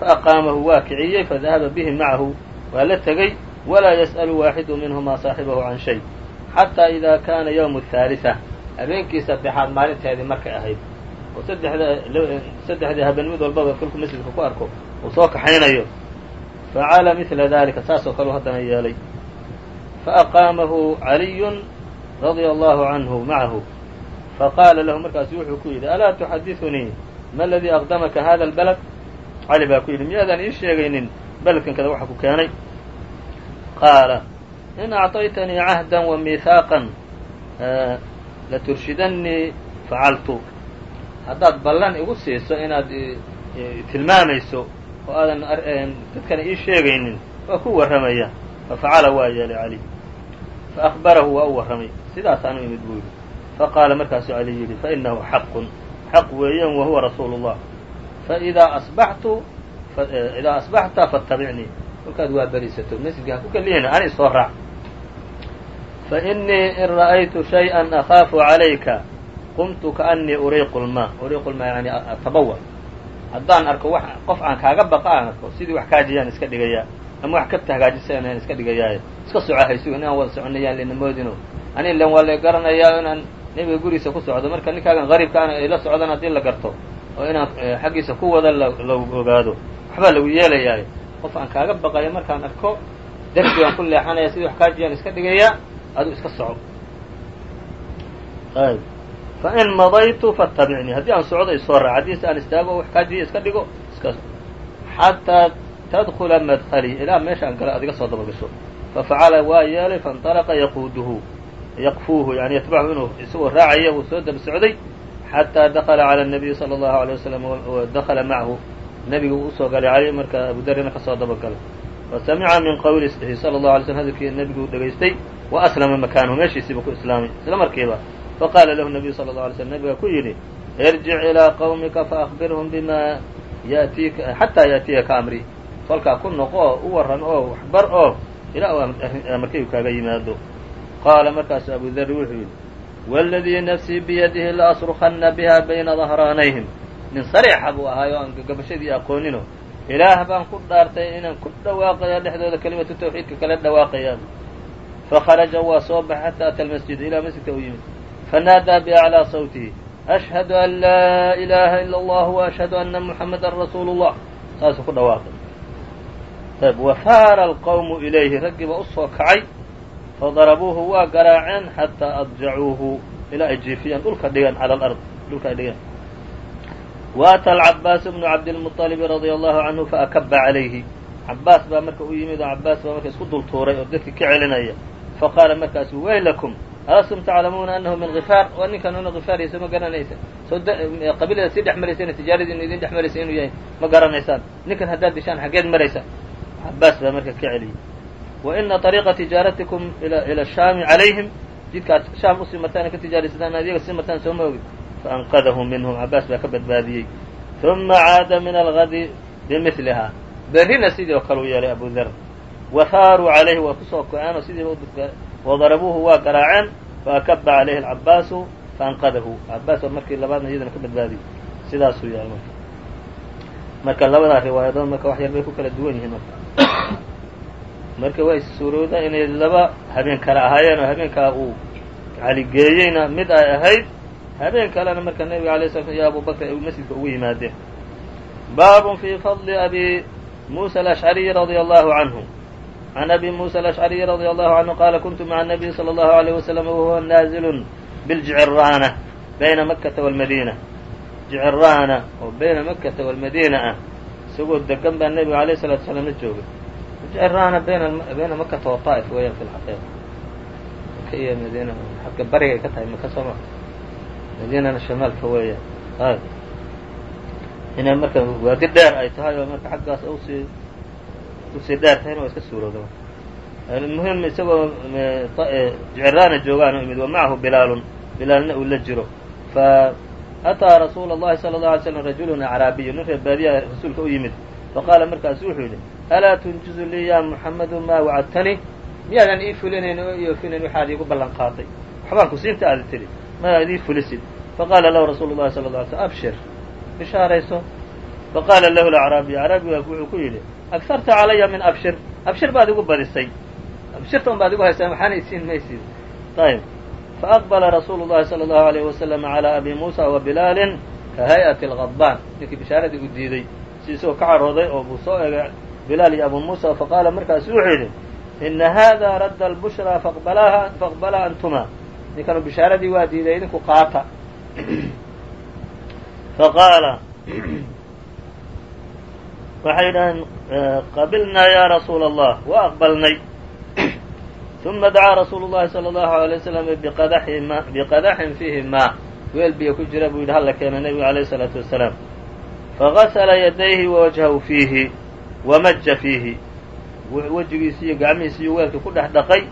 faaqaamahu waa kiciyey fadahaba bihi macahu waa la tegey walaa yas'alu waaxidu minhumaa saaxibahu can shay xataa idaa kaana yawmu ahaaliثa habeenkii saddexaad maalinteedii markay ahayd oo saddexdii habeen mid walbaba kolkuu masjidka ku arko uu soo kaxaynayo. Facala mila dalika saasoo kale u haddana yeelay. Faaqaamahu caliyun radia allahu canhu macahu. Faqaala lahu markaasu wuxuu ku yidhi alaa tuxadidunii ma aladii aqdamaka hada albalad cali baa ku yidhi miyaadaan ii sheegaynin beledkankada waxa ku keenay. Qaala in acطaytanii cahda wa miihaaqa laturshidanii facaltu haddaad ballan igu siiso inaad tilmaamayso oo aadan dadkana ii sheegaynin waa ku warramaya fafacala waa yeelay cali faأخbarahu waa u warramay sidaasaanu imid buu yidhi faqaala markaasuu cali yidhi fainahu xaqun xaq weeyaan wahuwa rasuulu الlah faidaa asbaxtu idaa asbaxta faاtabicnii kolkaad waa berisato masjidka ha ku keliyana ani soo raac faإnii in ra'aytu shayئa akhaafu عalayka qumtu kaأnii uriiqu lmaa uriiqu lmaa yani atabawa haddaan arko wax qof aan kaaga baqa aan arko sidii wax kaajiyaan iska dhigayaa ama wax kabta hagaajisanaan iska dhigayaaye iska soco inaan wada soconayaan linamoodino ani ilan waa la garanayaa inaan nebiga gurigiisa ku socdo. Marka ninkaagan qariibkaana ay la socdaan haddii la garto oo inaan xaggiisa ku wada lagu ogaado waxbaa lagu yeelayaa qof aan kaaga baqayo markaan arko derbigaan ku leexanaya sidii wax kaajiyaan iska dhigayaa aduu iska soco. Ayb fain madaytu fatabicnii haddii aan socdo isoo raac haddiise aan istaago o wax kaajiya iska dhigo iska xataa tadkula madhalii ilaa meesha aan gala ad iga soo daba gasho fafacala waa yeelay faاnطalaqa yaquuduhu yaqfuuhu yani yatbachu inuu isagoo raacaya uu soo daba socday xataa dakala calى الnabiyi salى الlahu عalيه wasalam dakala macahu nebigu usoo galay cali marka abudarina ka soo daba galay fasamica min qowlihi salى الlahu alay slm hadalkii nebigu dhegaystay waaslama makaanahu meeshiisiiba ku islaamay isla markiiba faqaala lahu nabiyu sala allau alay slam nabiga ku yidhi irjic ilaa qawmika faakbirhum bima yaatiika xataa yaatiyaka amri tolkaa ku noqo oo u waran oo waxbar oo ilaa uu amarkaygu kaaga yimaado qaala markaasu abu darri wuxuu yidhi waaladii nafsii biyadihi la asrukanna biha bayna dahraanayhim nin sariixa buu ahaay oo aan gabashadii aqoonino ilaah baan ku dhaartay inaan ku dhawaaqayo dhexdooda kalimatu tawxiidka kala dhawaaqayaa fakharaja waa soo baxay xataa ata almasjida ilaa masjidka u yimid fanaadaa biaclىa sawtihi ashhadu an laa ilaaha ila اllah وashhadu ana muxamada rasuulu الlah saasuu ku dhawaaqay ayb wafaara alqowmu ilayhi raggiiba u soo kacay fadarabuuhu waa garaaceen xataa adjacuuhu ilaa ay jiifiyeen dhulka dhigan cala alard dhulka ay dhigeen waata alcabaas bnu cabdilmuطalibi radia allahu canhu faakaba calayhi cabaas baa marka u yimid oo cabaas baa marka isku dul tuuray oo dadkii ka celinaya faqaala markaasu waylakum alastum taclamuuna anahu min kifaar waa ninkan una kifaariyso ma garanaysa soo qabiilada sii dhex maraysayna tijaaradiinu idin dhex maraysa inuu yahay ma garanaysaan ninkan haddaad dishaan xaggeed maraysa cabaas baa marka ka celiyey wa ina طariiqa tijaaratikum ila shaami calayhim jidkaad shaam u sii martaan ka tijaaraysataan inaad iyaga sii martaan sooma ogid faanqadahu minhum cabaas baa ka badbaadiyey ثuma caada min algadi bimiliha berrina sidii oo kale u yeelay abu der wahaaruu calayhi waa ku soo koceen oo sidiiba wadarabuuhu waa garaaceen faakaba calayhi alcabaasu faanqadahu cabaas oo markii labaadna iyadana ka badbaadiyey. Sidaasuu yahay marka. Marka labadaa riwaayadood marka wax yar bay ku kala duwan yihiin marka. Marka waa is suurowda inay laba habeen kale ahaayeen oo habeenkaa uu caligeeyeyna mid ay ahayd habeen kalena marka nebiga alay sla iyo abu bakr ay masjidka ugu yimaadeen. Baabun fii fadli abi musa alashcariyi radia allahu canhu can abi musa alashcariyi radia allahu canhu qaala kuntu maca الnabiyi salى allahu alayh wasalam wahuwa naazilun biljiciraana bayna makkata waalmadiina jiciraana oo bayna makkata waalmadiina ah isagoo degan baa nebiga alayh salatu salaam la joogay jiciraana bayna bayna makata wa taa'if weeyaan fi lxaqiiqa maka iyo madiina xagga barigay ka tahay maka sooma madiinana shamaalka weeyaan ayb inay marka waadi dheer ay tahay oo marka xaggaas usii usii dheer tahayna waa iska suurowda muhim isagoo jiciraana joogaan imid wa macahu bilaalun bilaalna uu la jiro fa ataa rasuula اllahi salى الlaه alay slm rajulun acraabiyu nin reer baadiya rasuulka u yimid faqaala markaasu wuxuu yidhi alaa tunjizu lii ya muxamadu maa wacadtanii miyaadan ii fulinayn oo ii oofinayn waxaad iigu ballan qaaday waxbaan ku siinta aada tidhi maaad ii fulisid faqaala lahu rasuulu llahi sala lla alay slm abshir bishaarayso faqaala lahu lacraabiyu acraabiga wuxuu ku yidhi agharta calaya min abshir abshir baad igu badisay abshirta un baad igu haysaan waxaana isiin maysid ayb faaqbala rasuulu llahi sala allahu alayh wasalam calaa abi muusa wa bilaalin ka hay'ati alqadbaan ninkii bishaaradii u diiday si isagoo ka carooday oo buu soo egay bilaal iyo abu muusa faqaala markaasu wuxuu yidhi ina hada radda albushraa faqbalaaha faqbalaa antuma ninkanu bishaaradii waa diiday idinku qaata faqaala waxay yidhaheen qabilnaa ya rasuula allah wa aqbalnay. Uma dacaa rasuulu llahi sala allahu alay wasalam biqadaxin fiihi maa weel biyo ku jira buu yidhi halla keena nebiga alayh isalaatu wasalaam fagasla yadayhi wawajhahu fiihi wamaja fiihi. Wejigiisi iyo gacmihiisi iyo weelkii ku dhex dhaqay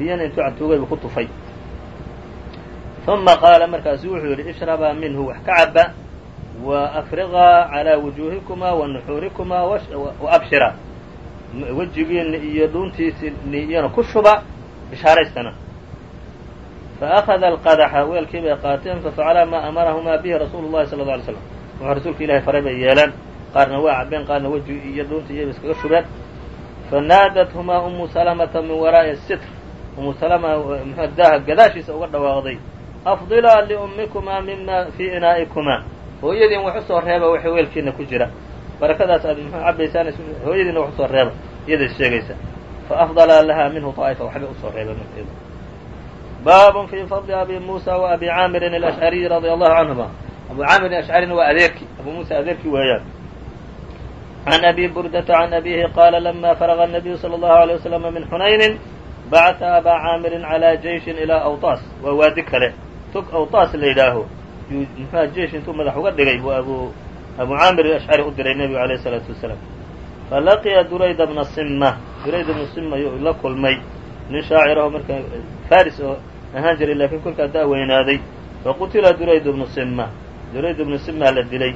biyana intuu cantuugayba ku tufay. Uma qaala markaasu wuxuu yidhi ishrabaa minhu wax ka caba wa afriqaa calaa wujuuhikumaa wa nuxuurikumaa wa abshira wejigiina iyo dhuuntiisini iyana ku shuba bishaaraystana faأkhada alqadaxa weelkii bay qaateen fafacalaa maa amarahumaa bihi rasuulu llahi sala lla alay slam wuxuu rasuulka ilahay faray bay yeeleen qaarna waa cabeen qaarna weji iyo dhuunta iyaba iskaga shubeen fanaadathumaa umu salamata min waraa'i sitr umu salama mxu daaha gadaashiisa uga dhawaaqday afdilaa liummikumaa mima fii inaa'ikumaa hooyadiin wax usoo reeba waxa weelkiina ku jira barakadaas aad mxuu cabaysaan hooyadiina wax usoo reeba iyaday sheegaysa faafdalaa lahaa minhu طaa'ifa waxbay usoo reebeen markeeda baabun fii fadli abi muusa wa abi caamirin alashcariyi radia allahu canhuma abu caamirin ashcarina waa adeerkii abu muusa adeerkii weeyaan can abi burdata can abihi qaala lama faraga الnabiyu salى اllahu alيه waslama min xunaynin bacata abaa caamirin calىa jeyshin ilaa awطaas waa waadi kale tog awطaas la yidhaaho muxua jeish intuu madax uga dhigay buu abu abu caamir ashcari u diray nebigu alayh الsalaatu wasalaam. Falaqiya durayda bna sima durayda bna sima yuu la kulmay. Nin shaaciraho marka faris oo ahaan jiray laakiin kolkaa daa weynaaday. Faqutila durayd bnu sima durayd bnu sima la dilay.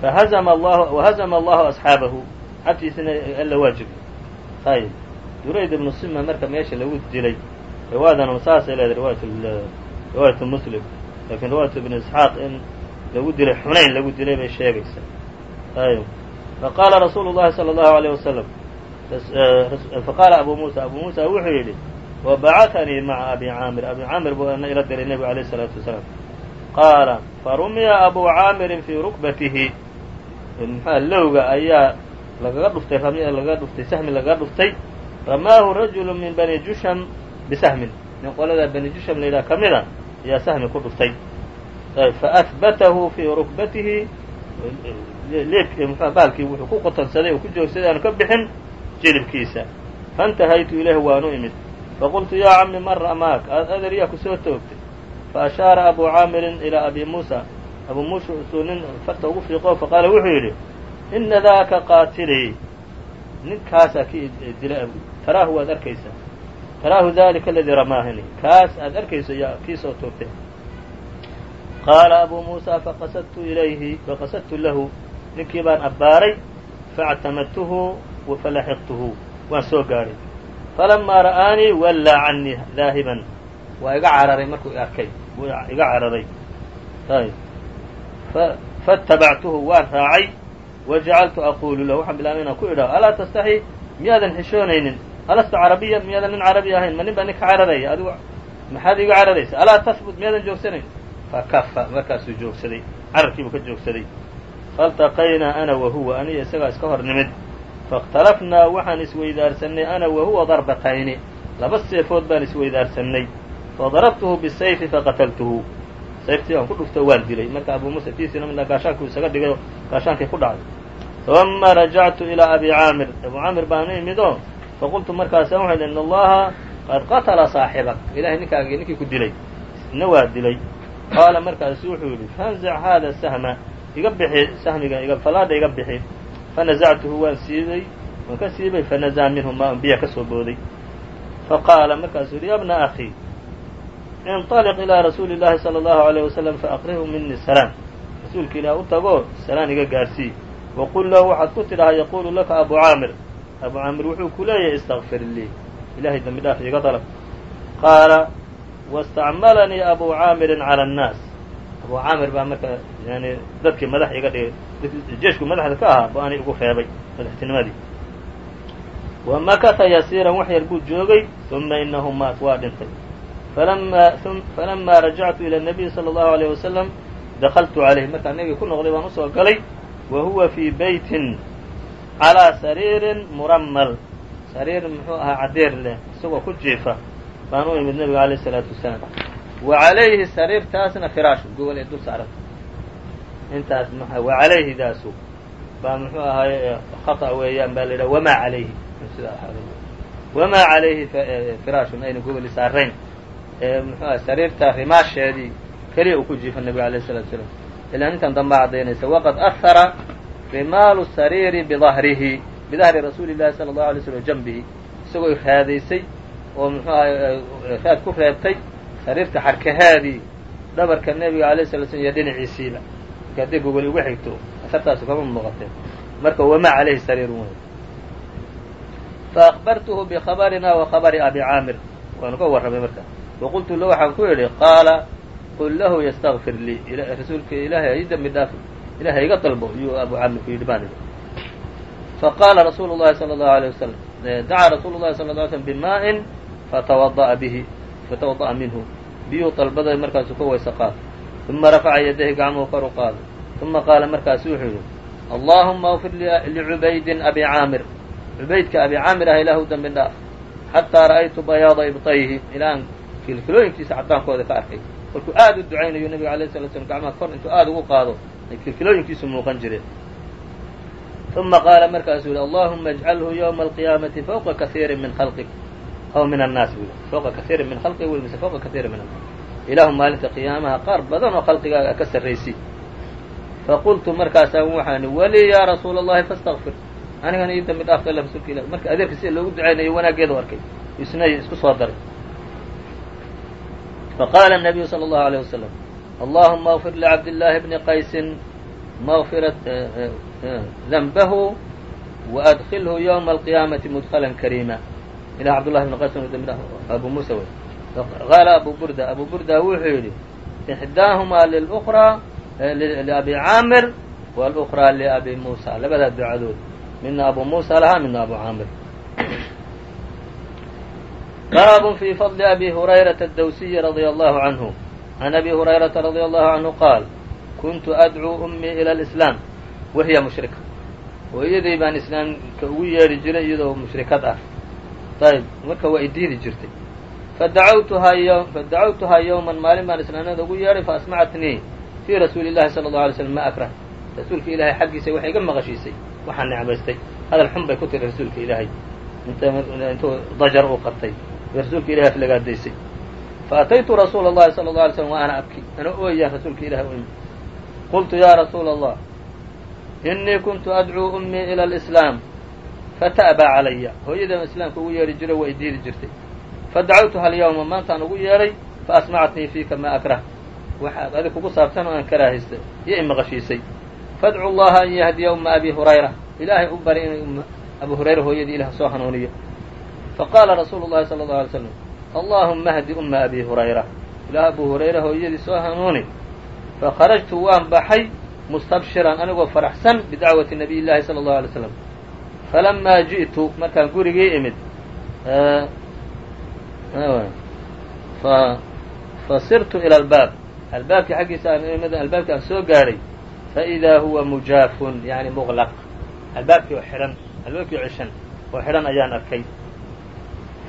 Fahazama allahu wahazama allahu asxaabahu. Xabtiisina alla waajib. Ayb durayd bnu sima marka meesha lagu dilay riwaayadan saasay leedahay riwaayat riwaayat muslim lakiin riwaayat ibn isxaaq in lagu dilay xunayn lagu dilay bay sheegaysaa ayb faqaala rasuulu llahi salى allahu alيyh wasalam faqaala abu muusa abu muusa wuxuu yidhi wabacatanii maca abi caamir abi caamir buu ana ila diray nebigu alayh الsalaatu wasalaam qaala farumiya abu caamirin fii rukbatihi mxua lowga ayaa lagaga dhuftay ramya lagaga dhuftay sahmi lagaga dhuftay ramaahu rajulu min bani jusham bisahmin nin qoladaa bani jusham la yidhaha ka mida ayaa sahmi ku dhuftay faahbatahu fii rukbatihi leebki mxua baalkii wuxuu ku qotansaday oo ku joogsaday aanu ka bixin jilibkiisa faاntahaytu ilayhi waanu imid faqultu yaa cami man ra'maak aad adeer yaa ku soo toogtay faashaara abu caamirin ilaa abi muusa abu muusa suu nin farta ugu fiiqo faqaala wuxuu yidhi ina daaka qaatilii ninkaasaa ki dilay abu taraahu waad arkaysaa taraahu dalika aladii ramaahini kaas aad arkayso yaa kii soo toogtay qaala abu muusa faqasadtu ilayhi faqasadtu lahu ninkii baan abbaaray faاctamadtuhu falaxiqtuhu waan soo gaadhay falamaa ra'aanii wallaa canii daahiban waa iga cararay markuu arkay. Wuu iga cararay. Ayb faاtabactuhu waan raacay. wajacaltu aquulu lahu waxaan bilaabay inaan ku idhaho alaa tastaxi miyaadan xishoonaynin alasta carabiyan miyaadan nin carabi ahayn ma nin baa ninka cararaya adigu maxaad iga cararaysa alaa tahbut miyaadan joogsanayn fakafa markaasuu joogsaday cararkiibuu ka joogsaday faاltaqaynaa ana wahuwa aniga isagaa iska hor nimid faاkhtalafnaa waxaan isweydaarsanay ana wahuwa darbatayni laba seefood baan isweydaarsanay fadarabtuhu bisayfi faqataltuhu sayftii aan ku dhufto waan dilay marka abu muusa tiisina midna gaashaankuu isaga dhigay oo gaashaankii ku dhacday uma rajactu ilaa abi caamir abu caamir baan u imid oo faqultu markaasa waxay in allaha qad qatala saaxibak ilahay ninkaagii ninkii ku dilay isna waa dilay qaala markaasu wuxuu yidhi fanzic haada sahma iga bixi sahmiga iga falaadha iga bixi fanazactuhu waan siibay waan ka siibay fanazaa minhu maa biya ka soo booday faqaala markaasuu yidhi ya bna akhi inطaliq ilىa rasuuli اllahi salى اllahu عalيه wasalam faaqrihu mini salaam rasuulka ilaah u tago salaan iga gaadhsii waqul lahu waxaad ku tidhaha yaqulu laka abu caamir abu caamir wuxuu ku leeyahay istakfir lii ilahay dembi dhaaf iga dalab qaala wastacmalanii abu caamirin calى الnaas abu caamir baa marka yani dadkii madax iga dhigay jeeshku madaxda ka ahaa ba anay igu reebay madaxtinimadii wa makata yasiiran wax yar buu joogay uma inahu maat waa dhintay falama rajactu ilى الnabiy salى الlahu عalيه wasalam dakltu عalayh markaa nebiga ku noqday baan usoo galay wa huwa fii beytin calىa sariirin murammal sariir muxuu ahaa cadeer leh isagoo ku jiifa baan u imid nebiga alayh الsalaatu wasalaam wa calayhi sariirtaasna firaashu gogol ee dul saaranta intaas m wa calayhidaasu baa muxuu ahaaye khaطأ weeyaan baa la yidhaha wamaa calayhi sida wamaa calayhi firaashun ayna gogoli saarayn muxuu aha sariirta rimaasheedii keliya uu ku jiifa nebiga alayh الsalatu salaam ilaa ninkan dambaa caddaynaysa waqad ahara rimaalu sariiri bidahrihi bidahri rasuuli llahi sala allahu alay slm janbihi isagoo raadaysay oo muxuu ahay eh, eh, raad ku reebtay sariirta xarkaheadii dhabarka nebiga alayh sala slam iyo dhinaciisiiba marka hadday gogol igu xigto asartaasu kama muuqatee marka wama calayhi sariirun wey fa bikhabarina wa khabari abi caamir waanu ka warramay marka. Waqultu la waxaan ku idhi qaala qul lahu yastagfir lii. Rasuulka ilaahay ai dembi dhaafi ilahay iga dalbo iyuu abu camr ku yidhi baan idhi. Faqaala rasuulu llahi sala allahu alay wasalam dacaa rasuulu llahi sala lla alay slm bima'in fatawada'a bihi fatawada'a minhu. Biyuu dalbaday markaasuu ka weyse qaato uma rafaca yadayhi gacmuhu kor u qaado. Uma qaala markaasu wuxuu yihi allaahuma اغfir licubaydin abi caamir. Cubaydka abi caamir ah ilahu dambi dhaaf. Xataa ra'aytu bayaada ibtayhi ilaan kilkilooyinkiisa cadaankooda ka arkay. Kolkuu aad u ducaynayo nebiga alayh sala slam gacmaha kor intuu aada ugu qaado ay kilkilooyinkiisu muuqan jireen uma qaala markaasuu yihi allahuma اjcalhu ywma alqiyaamati fawqa kaiiri min khalqik aw min annaas wy fawqa kaiiri min khalqik wy mise fawqa kaiiri min annaas ilaahu maalinta qiyaamaha qaar badan oo khalqigaaga ka sarraysi faqultu markaasaa waxaani wali yaa rasuula allahi fastakfir anigana ii dambi dhaafka alla rasuulka ilah marka adeerka sida loogu ducaynayo wanaaggeedu arkay isna isku soo daray faqaala الnabiyu salى اllahu عalيه wasalam allahuma اغfir licabdillaahi bni qaysin mغfirat danbahu waadkilhu ywma alqiyaamati mudklan kariima ilah cabdullahi bn qays dembi abu muusa wey qaala abu burda abu burda wuxuu yidhi ixdaahumaa lilأkraa liabi caamir wاlأkraa liabi muusa labadaa ducadood midna abu muusa lahaa midna abu caamir baab fi fadli abi hurayrata الdawsiyi radيa allahu canhu can abi hurayrata radيa allahu canhu qaal kuntu adcuu ummii ila alislaam wahiya mushrika hooyaday baan islaamka ugu yeedhi jiray iyadoo mushrikad ah ayb marka waa i diidi jirtay fadacawtuhaa fadacawtuhaa yowman maalin baan islaamnimada ugu yeedhay faasmacatnii fii rasuuli llahi sala allau alay slam ma akrah rasuulka ilaahay xaggiisa waxay iga maqashiisay waxaan necbaystay hadal xun bay ku tiri rasuulka ilaahay intuu dajar uu qabtay bay rasuulka ilahay faataytu rasuula اllahi sala اlه alay slm wa ana abki ana ooyaan rasuulka ilahay u imi qultu ya rasuula allah inii kuntu adcuu ummii ila alislaam fata'baa calaya hooyadaan islaamka ugu yeedhi jiray waa i diidi jirtay fadacawtuha alyawma maantaan ugu yeedhay faasmacatnii fiika maa akrah waxaad adig kugu saabsan oo aan karaahistay iyo i maqashiisay fadcu llaha an yahdiya umma abi hurayra ilaahay u bari inay abu hurayra hooyadii ilah soo hanuuniyo faqaala rasuulu llahi sala allau alay slam allahuma hdi umma abi hurayra. Ilaah abu hurayra hooyadii soo hanuuni. Fakharajtu waan baxay mustabshiran anigoo faraxsan bidacwati nabiy llahi sala allahu alay slam falamaa ji'tu markaan gurigii imid fasirtu ila albaab. Albaabkii xaggiisa aan imid albaabkii aan soo gaadhay faidaa huwa mujaafun yani muqlaq. Albaabkii oo xidhan albaabkii cishan oo xidhan ayaan arkay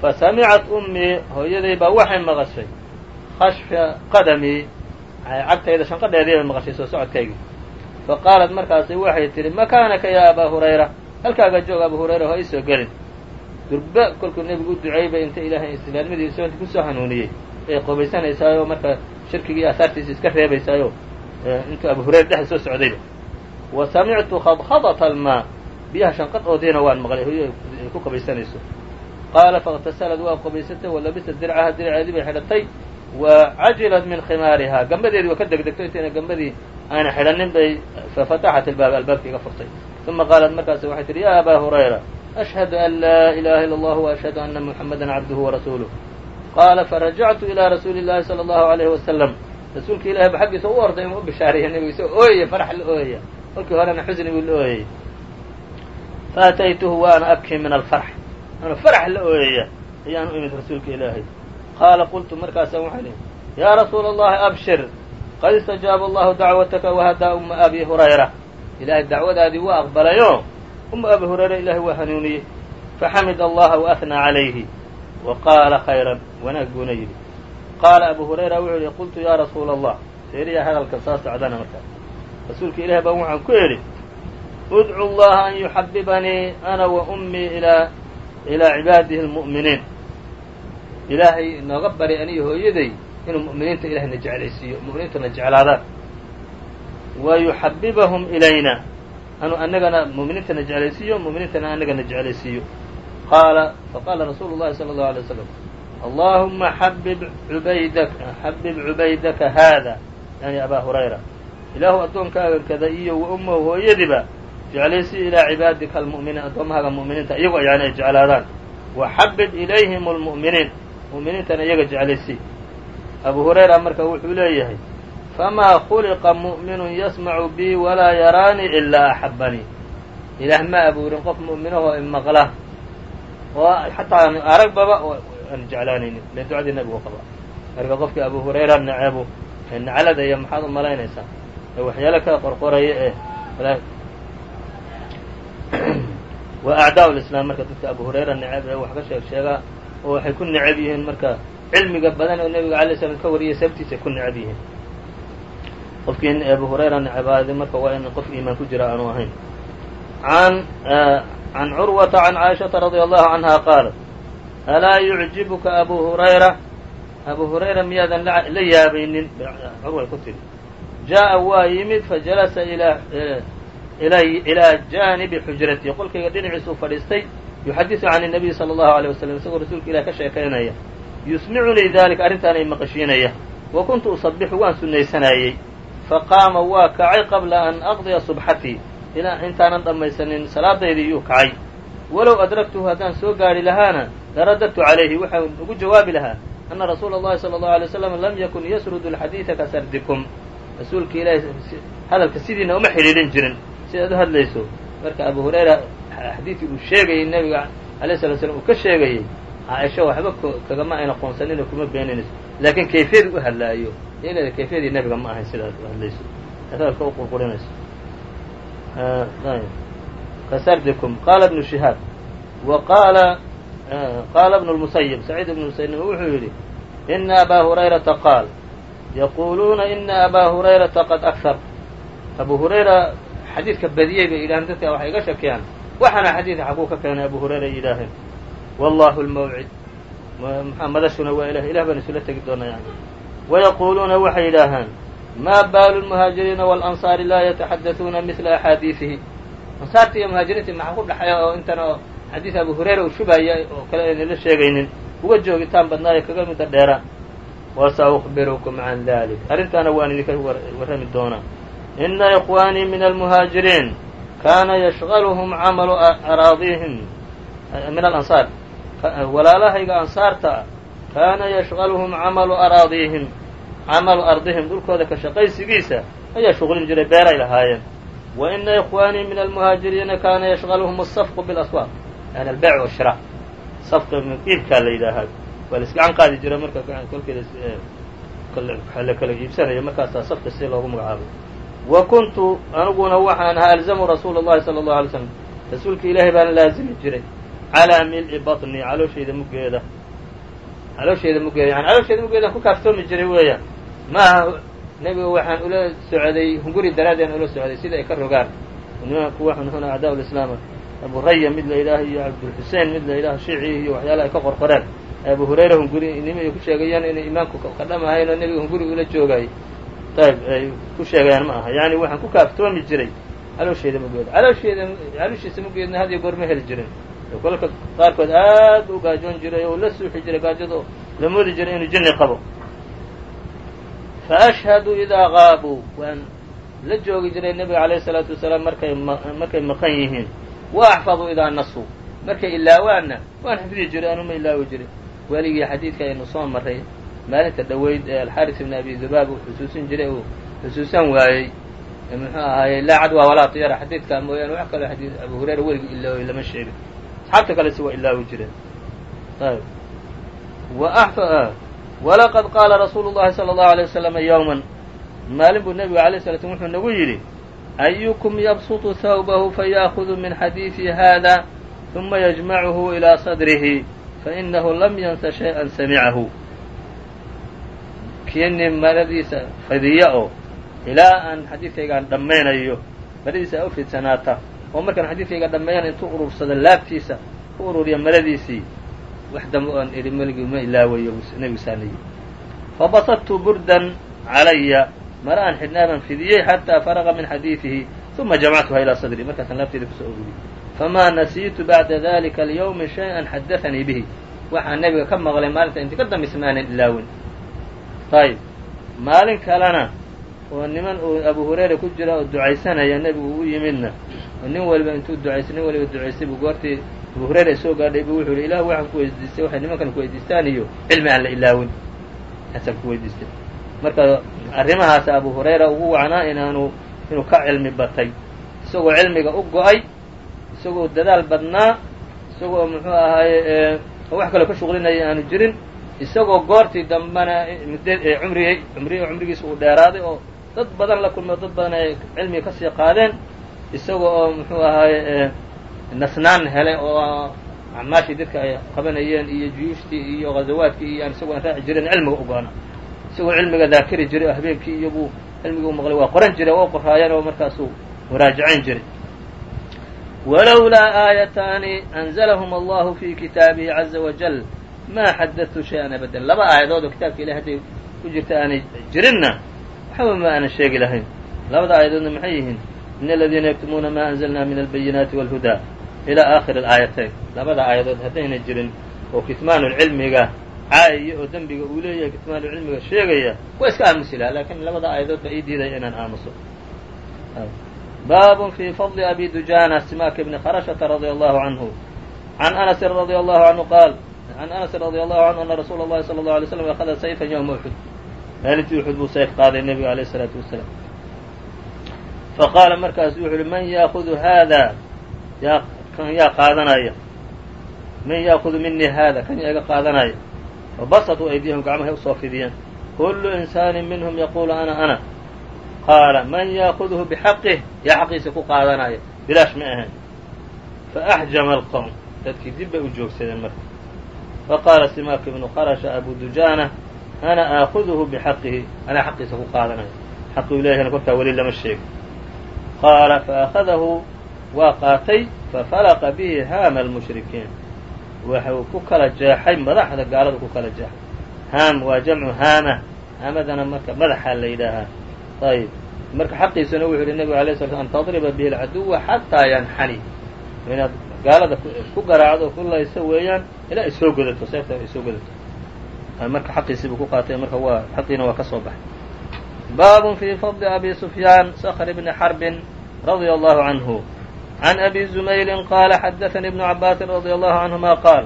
fasamicat ummii hooyaday baa waxay maqashay. Khashfa qadamii cagtayda shanqadheedii bay maqashay soo socodkaygii fa qaalat markaasi waxay tidhi makaanaka yaa abaa hurayra? Halkaaga joog abu hurayra ha iisoo gelin. Durba kolkuu nebigu u duceeyey bay inta ilaahay islaamnimadiisa soonti ku soo hanuuniyey. Ay qobaysanaysaayoo marka shirkigii aasaartiisa iska reebaysaayo intuu abu hurayra dhexda soo socdayba wa samictu khadkhadata almaa biyaha shanqadhoodiina waan maqlay hoyo ay ku qabaysanayso qaala faاktasalad waa qobaysatay walabisat dircaha dirceedii bay xidhatay wa cajilat min khimaarihaa gambadeedii waa ka degdegto intayna gambadii ayna xidhanin bay fafataxat ilbaab albaabka iga furtay uma qaalat markaas waxay tihi ya abaa hurayra ashhadu an laa ilaha illa allah waashhadu ana muxamada cabduhu warasuuluh qaala farajactu ilaa rasuuli llahi sala allahu alayhi wasalam rasuulka ilahi ba xaggiisa u orday inuu u bishaariya nebigu isagoo ooyaya farax la ooyaya kolkii horena xusni buu la ooyayey faataytuhu wa ana abkii min alfarx ana farax la ooyaya ayaan u imid rasuulka ilaahay. Qaala qultu markaasaan waxaan ihi yaa rasuula allahi abshir. Qad istajaaba allahu dacwataka wahadaa uma abi hurayra. Ilaahay dacwadaadii waa aqbalayoo uma abi hurayra ilahay waa hanuuniyey. Faxamid allaha waahnaa calayhi. Wa qaala khayran wanaag buuna yidhi. Qaala abu hurayra wuxuu yihi qultu yaa rasuula allah seeriya hadalka soo socdana markaa rasuulka ilahi baa waxaan ku idhi udcu llaha an yuxabibanii ana wa ummii ilaa ilaa cibaadihi lmu'miniin ilaahay inooga bari aniyo hooyaday inuu mu'miniinta ilahayna jeclaysiiyo mu'miniintuna jeclaadaan wa yuxabibahum ilayna anu anagana mu'miniintana jeclaysiiyo mu'miniintana anagana jeclaysiiyo qaala faqaala rasuulu llahi sala allahu alay waslam allahuma xabib ubaydaka xabib cubaydaka haada yani abaa hurayra ilaahu addoonkaaga kada iyo wa ummahu hooyadiba jeclaysii ilaa cibaadika almu'miniin addoommahaaga mu'miniinta iyagoo yani ay jeclaadaan wa xabib ilayhim almu'miniin mu'miniintana iyaga jeclaysii abu hurayra marka wuxuu leeyahay famaa khuliqa mu'minun yasmacu bii walaa yaraanii ilaa axabanii ilaah ma abuurin qof mu'minahoo imaqla oo xataa aan aragbaba oo aan jeclaanaynin ile ducadii nabigu qaba marka qofkii abu hurayra nacebu ee iyo maxaad u malaynaysaa ee waxyaalo kala qorqoraya ee waa acdaa lislaam marka dadka abu hurayra neceb ee wax ka sheeg sheegaa oo waxay ku neceb yihiin marka cilmiga badan oo nebiga alay slam ka wariyay sababtiisay ku neceb yihiin. Qofkii abu hurayra necebaaday marka waa in qof iimaan ku jira aanu ahayn. An can curwata can caaishata radia allahu canha qaalat alaa yucjibuka abu hurayra? Abu hurayra miyaadan la yaabaynin curway ku tidhi jaa'a waa yimid fajalasa ilaa ilaa jaanibi xujratii qolkayga dhinaciisuu fadhiistay yuxadisu can الnabiy salى اllahu alيه waslm isagoo rasuulka ilah ka sheekaynaya yusmicunii dalika arrintaan ay maqashiinaya wa kuntu usabixu waan sunnaysanayey faqaama waa kacay qabla an aqdiya subxatii ilaa intaanan dhammaysanin salaadaydii yuu kacay walow adraktuhu haddaan soo gaadhi lahaana laradadtu calayhi waxaan ugu jawaabi lahaa ana rasuula اllahi salى اllahu alay slam lam yakun yasrudu alxadiida ka sardikum rasuulka ilaahi hadalka sidiina uma xidhiidhin jirin sidaad u hadlayso. Marka abu hurayra xadiidkii uu sheegayey nebiga alayh sala slam uu ka sheegayey caaisha waxba kagama ayna qoonsanin oo kuma beeninayso. Laakiin kayfiyadii u hadlaayo. Inada kayfiyadii nebiga ma ahayn sidaad u hadlayso. Aad hadalka u qurqurinayso kasardikum qaala ibnu shihaab wa qaala qaala ibnu lmusayib saciid ibnu musayib wuxuu yidhi ina abaa hurayrata qaal yaquuluuna ina abaa hurayrata qad akhar abu hurayra xadiidka badiyey bay yidhaaheen dadka waxay iga shakiyaan. Waxaana xadiidka xaguu ka keenay abu hurayra yidhaaheen wallahu lmawcid madashuna waa ilah ilah baan isula tegi doonaa yani wayaquuluuna waxay yidhaahaan maa baalu lmuhaajiriina waalansaari laa yataxadasuuna midla axaadiisihi. Ansaarta iyo muhaajiriintii maxaa ku dhexeeya oo intan oo xadiis abu hurayra uu shubaya oo kale aynala sheegaynin. Uga joogitaan badnaayo kaga midda dheera wasaukhbirukum can dalik arrintaana waan idinka warrami doonaa ina ikhwaanii min almuhaajiriin kaana yashqaluhum camalu araadihim min alansaar walaalahayga ansaarta kaana yashqaluhum camalu araadihim camalu ardihim dhulkooda ka shaqaysigiisa ayaa shuqlin jiray beeray lahaayeen wa ina ikhwaanii min almuhaajiriina kaana yashqaluhum asafqu bilaswaaq yani albeyc washira safqa iibkaa la yidhaahaa waa la isgacan qaadi jira marka kolkeeda la kala iibsanaya markaasaa safka si loogu magacaabay wa kuntu aniguna waxaan ahaa alzamu rasuula اllahi salى اllahu alay slam rasuulka ilaahay baan laazimi jiray calaa mil'i baطni calooshayda muggeeda calooshayda muggeeda yani calooshayda muggeedaan ku kaaftoomi jiray weeyaan maaha nebiga waxaan ula socday hunguri daraadeen ula socday sida ay ka rogaan kuwa xunxuna acdaa lislaam abu raya mid la yidhaaho iyo cabdulxusein mid la yidhaaho shiici iyo waxyaalaha ay ka qorqoreen abu hurayra hunguri nima ay ku sheegayaan inay imaamku kadham ahayn oo nebiga hunguri ula joogay ayb ay ku sheegayaan ma aha yani waxaan ku kaaftoomi jiray caloosheeda mageeda caloosheeda calooshiisa mageedna had iyo goor ma heli jirin kolka qaarkood aad u gaajoon jiray oo la suuxi jiray gaajado la moodi jiray inuu jinni qabo faashhadu idaa qaabuu waan la joogi jiray nebiga alayh الsalaatu wasalaam markay markay maqan yihiin wa axfadu idaa nasuu markay ilaawaanna waan xifdi jiray anuma ilaawi jiray weligii xadiidka aynu soo maray maalinta dhoweyd eh, ee alxaris ibn abi zubaab uu xusuusin jiray uu xusuusan waayey. Eh, muxuu ahaayey laa cadwa walaa tiyara xadiidkaa mooyaane wax kaloo xadiid abu hurayra weligii ilaaway lama sheegin. Asxaabta kalese waa ilaawi jireen. Ayb ah, walaqad qaala rasuulu llahi sala allahu alay waslama yowman maalin buu nebigu alay sala slam wuxuu nagu yidhi ayukum yabsutu thawbahu faya'hudu min xadiidi hada uma yajmacuhu ilaa sadrihi fainahu lam yansa shayئan samicahu kiini maradiisa fadiya oo ilaa aan xadiidkaygaan dhammaynayo maradiisa u fidsanaata. Oo markaan xadiidkayga dhammeeyana intuu urursado laabtiisa ku ururiya maradiisii wax dambe oan idhi meligii ma ilaawayo nebigu saanayi fabasadtu burdan calaya. Mara aan xidhnaabaan fidiyey xataa faraqa min xadiidihi uma jamactuha ilaa sadri. Markaasaan laabteeda ku soo ururiyey famaa nasiitu bacda dalika alyawmi shay-an xadaanii bihi. Waxaan nebiga ka maqlay maalinta inti ka dambaysa maanan ilaawin ayb maalin kalena oo niman uu abu hurayra ku jira oo ducaysanaya nebigu u yimidna oo nin waliba intuu ducaystay nin waliba ducaystay buu goortii abu hurayra soo gaadhay buu wuxuu yihi ilah waxaan ku weydiistay waxay nimankan ku weydiistaan iyo cilmi aan la ilaawin taasaan ku weydiistay marka arrimahaas abu hurayra ugu wacnaa inaanu inuu ka cilmi batay isagoo cilmiga u go'ay isagoo dadaal badnaa isagoo muxuu ahaaye wax kaloo ka shuqlinaya aanu jirin isagoo goortii dambena cumrigay cumri cumrigiisa uu dheeraaday oo dad badan la kulmay dad badan ay cilmiga ka qaadeen isaga oo muxuu ahaaye nasnaan helay oo acmaashii dadka ay qabanayeen iyo juyuushtii iyo ghazawaadkii iyo aan isagoo aan raaci jirin cilmiga u go-ana. Isagoo cilmiga daakiri jiray oo habeenkii iyo buu cilmiga u maqlay waa qoran jiray waa qoraayeen oo markaasuu muraajacayn jiray. Walowlaa aayataani anzlahum allahu fi kitaabihi caza wajal ma xadadtu shay-an abadan laba aayadood oo kitaabka ilahi hadday ku jirta aanay jirinna waxba ma aanan sheegi lahayn labada aayadoodna maxay yihiin in aladiina yaktumuuna ma anzalna min albayinaati walhudaa ilaa aakhiri alaayatayn labada aayadood haddayna jirin oo kitmaanulcilmiga caayaya oo dembiga uu leeyahay kitmaanulcilmiga sheegaya waa iska aamusi laha laakiin labada aayadood baa ii diidaya inaan aamuso baab fi fadli abi dujana simaaka bni kharashata radia allahu canhu can anasin radia allahu canhu qaal can anasin radi allahu canhu ana rasuula اllahi salى اllahu alay slam akhada sayfan ywma uxud maalintii uxud buu sayf qaaday nebiga alayh الsalaatu wasalaam faqaala markaasu wuxu uhi man yaakudu haada yaa kan yaa qaadanaya man yaakudu minii haada kan yaa iga qaadanaya fabasatuu aydiyahum gacmahay usoo fidiyeen kullu insaanin minhum yaquulu ana ana qaala man yaakuduhu bixaqih yaa xaqiisa ku qaadanaya bilaash ma ahayn faaxjama alqowm dadkii dib bay u joogsadeen marka faqaala simaak ibnu qarasha abu dujaana ana aakuduhu bixaqihi anaa xaqiisa ku qaadanaya xaqi u leeyahayna korkaa weli lama sheego qaala faأkhadahu waa qaatay fafalaqa bihi haama almushrikiin waxuu ku kala jeexay madaxda gaalada ku kala jeexay haam waa jamcu haama haamadana marka madaxaa la yidhaahaa ayb marka xaqiisuna wuxuu yihi nebigu alay sla sl an tadriba bihi alcaduwa xataa yanxani inaad gaalada ku garaacdo o ku layso weeyaan ilaa ay soo godato seefta ay soo godato. Marka xaqiisii buu ku qaatay marka waa xaqiina waa ka soo baxay. Baab fi fadli abi sufyaan skr bni xarbin radia allahu canhu can abi zumayli qaala xadaanii ibnu cabaasin radia allahu canhuma qaal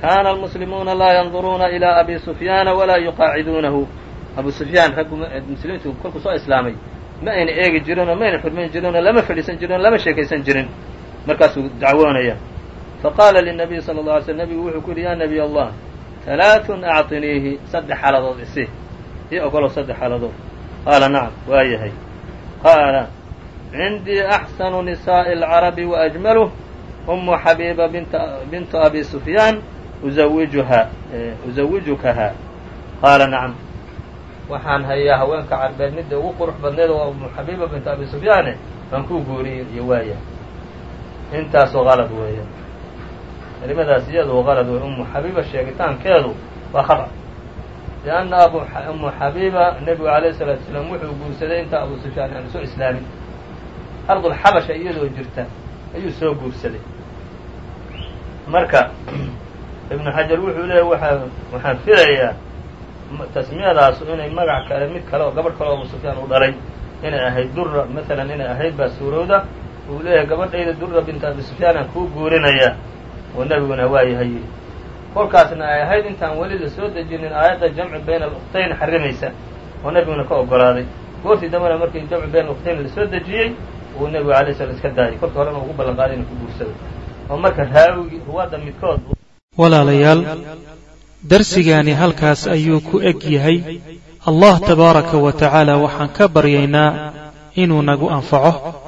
kana almuslimuuna laa yanduruuna ilى abi sufyaana walaa yuqaaciduunahu. Abu sufyaan raggu muslimiintu kolkuu soo islaamay. Ma ayna eegi jirin oo ma xurmayn jirin oo lama fadhiisan jirin oo lama sheekaysan jirin markaasuu dacwoonaya faqaala linabiy sala اla alay slm nebigu wuxuu ku yidhi ya nabiy allah halaaثun acطiniihi saddex xaaladood isi io ogolow saddex xaaladood qaala nacam waa yahay qaala cindii axsanu nisaaءi اlcarabi waajmaluh umu xabiiba bintu abi sufyaan uzawijuha uzawijukaha qaala nacam waxaan hayaa haweenka carbeed midda ugu qurux badneed waa umu xabiiba bintu abi sufyaane baan kuu guuriyey iyo waaya intaasoo qalad weeya kelimadaas iyadu qalad wey umu xabiiba sheegitaankeedu waa khata lianna abu umu xabiiba nebigu alayh salaatu salaam wuxuu guursaday inta abu sufyaan aanu soo islaamin. Ardulxabasha iyadoo jirta ayuu soo guursaday. Marka ibnu xajar wuxuu leeyahy waa waxaan filayaa tasmiyadaasu inay magac kale mid kale oo gabadh kale oo abu sufyaan uu dhalay inay ahayd dura maalan inay ahayd baa suurowda uu leeyahay gabadhayda dura binta abi sufyaan aan kuu guurinaya oo nebiguna waayahay yidhi kolkaasna ay ahayd intaan weli la soo dejinin aayadda jamci bayna aluktayn xarimaysa oo nebiguna ka ogolaaday. Goortii dambena markii jamci bayna aluktayn la soo dejiyey uu nebigu alay slam iska daayay. Kolka horena ugu ballan inuu ku guursado oo marka raawigii ruwaadda midkood walaalayaal darsigaani halkaas ayuu ku eg yahay. Allah tabaaraka wa tacaala waxaan ka baryaynaa inuu nagu anfaco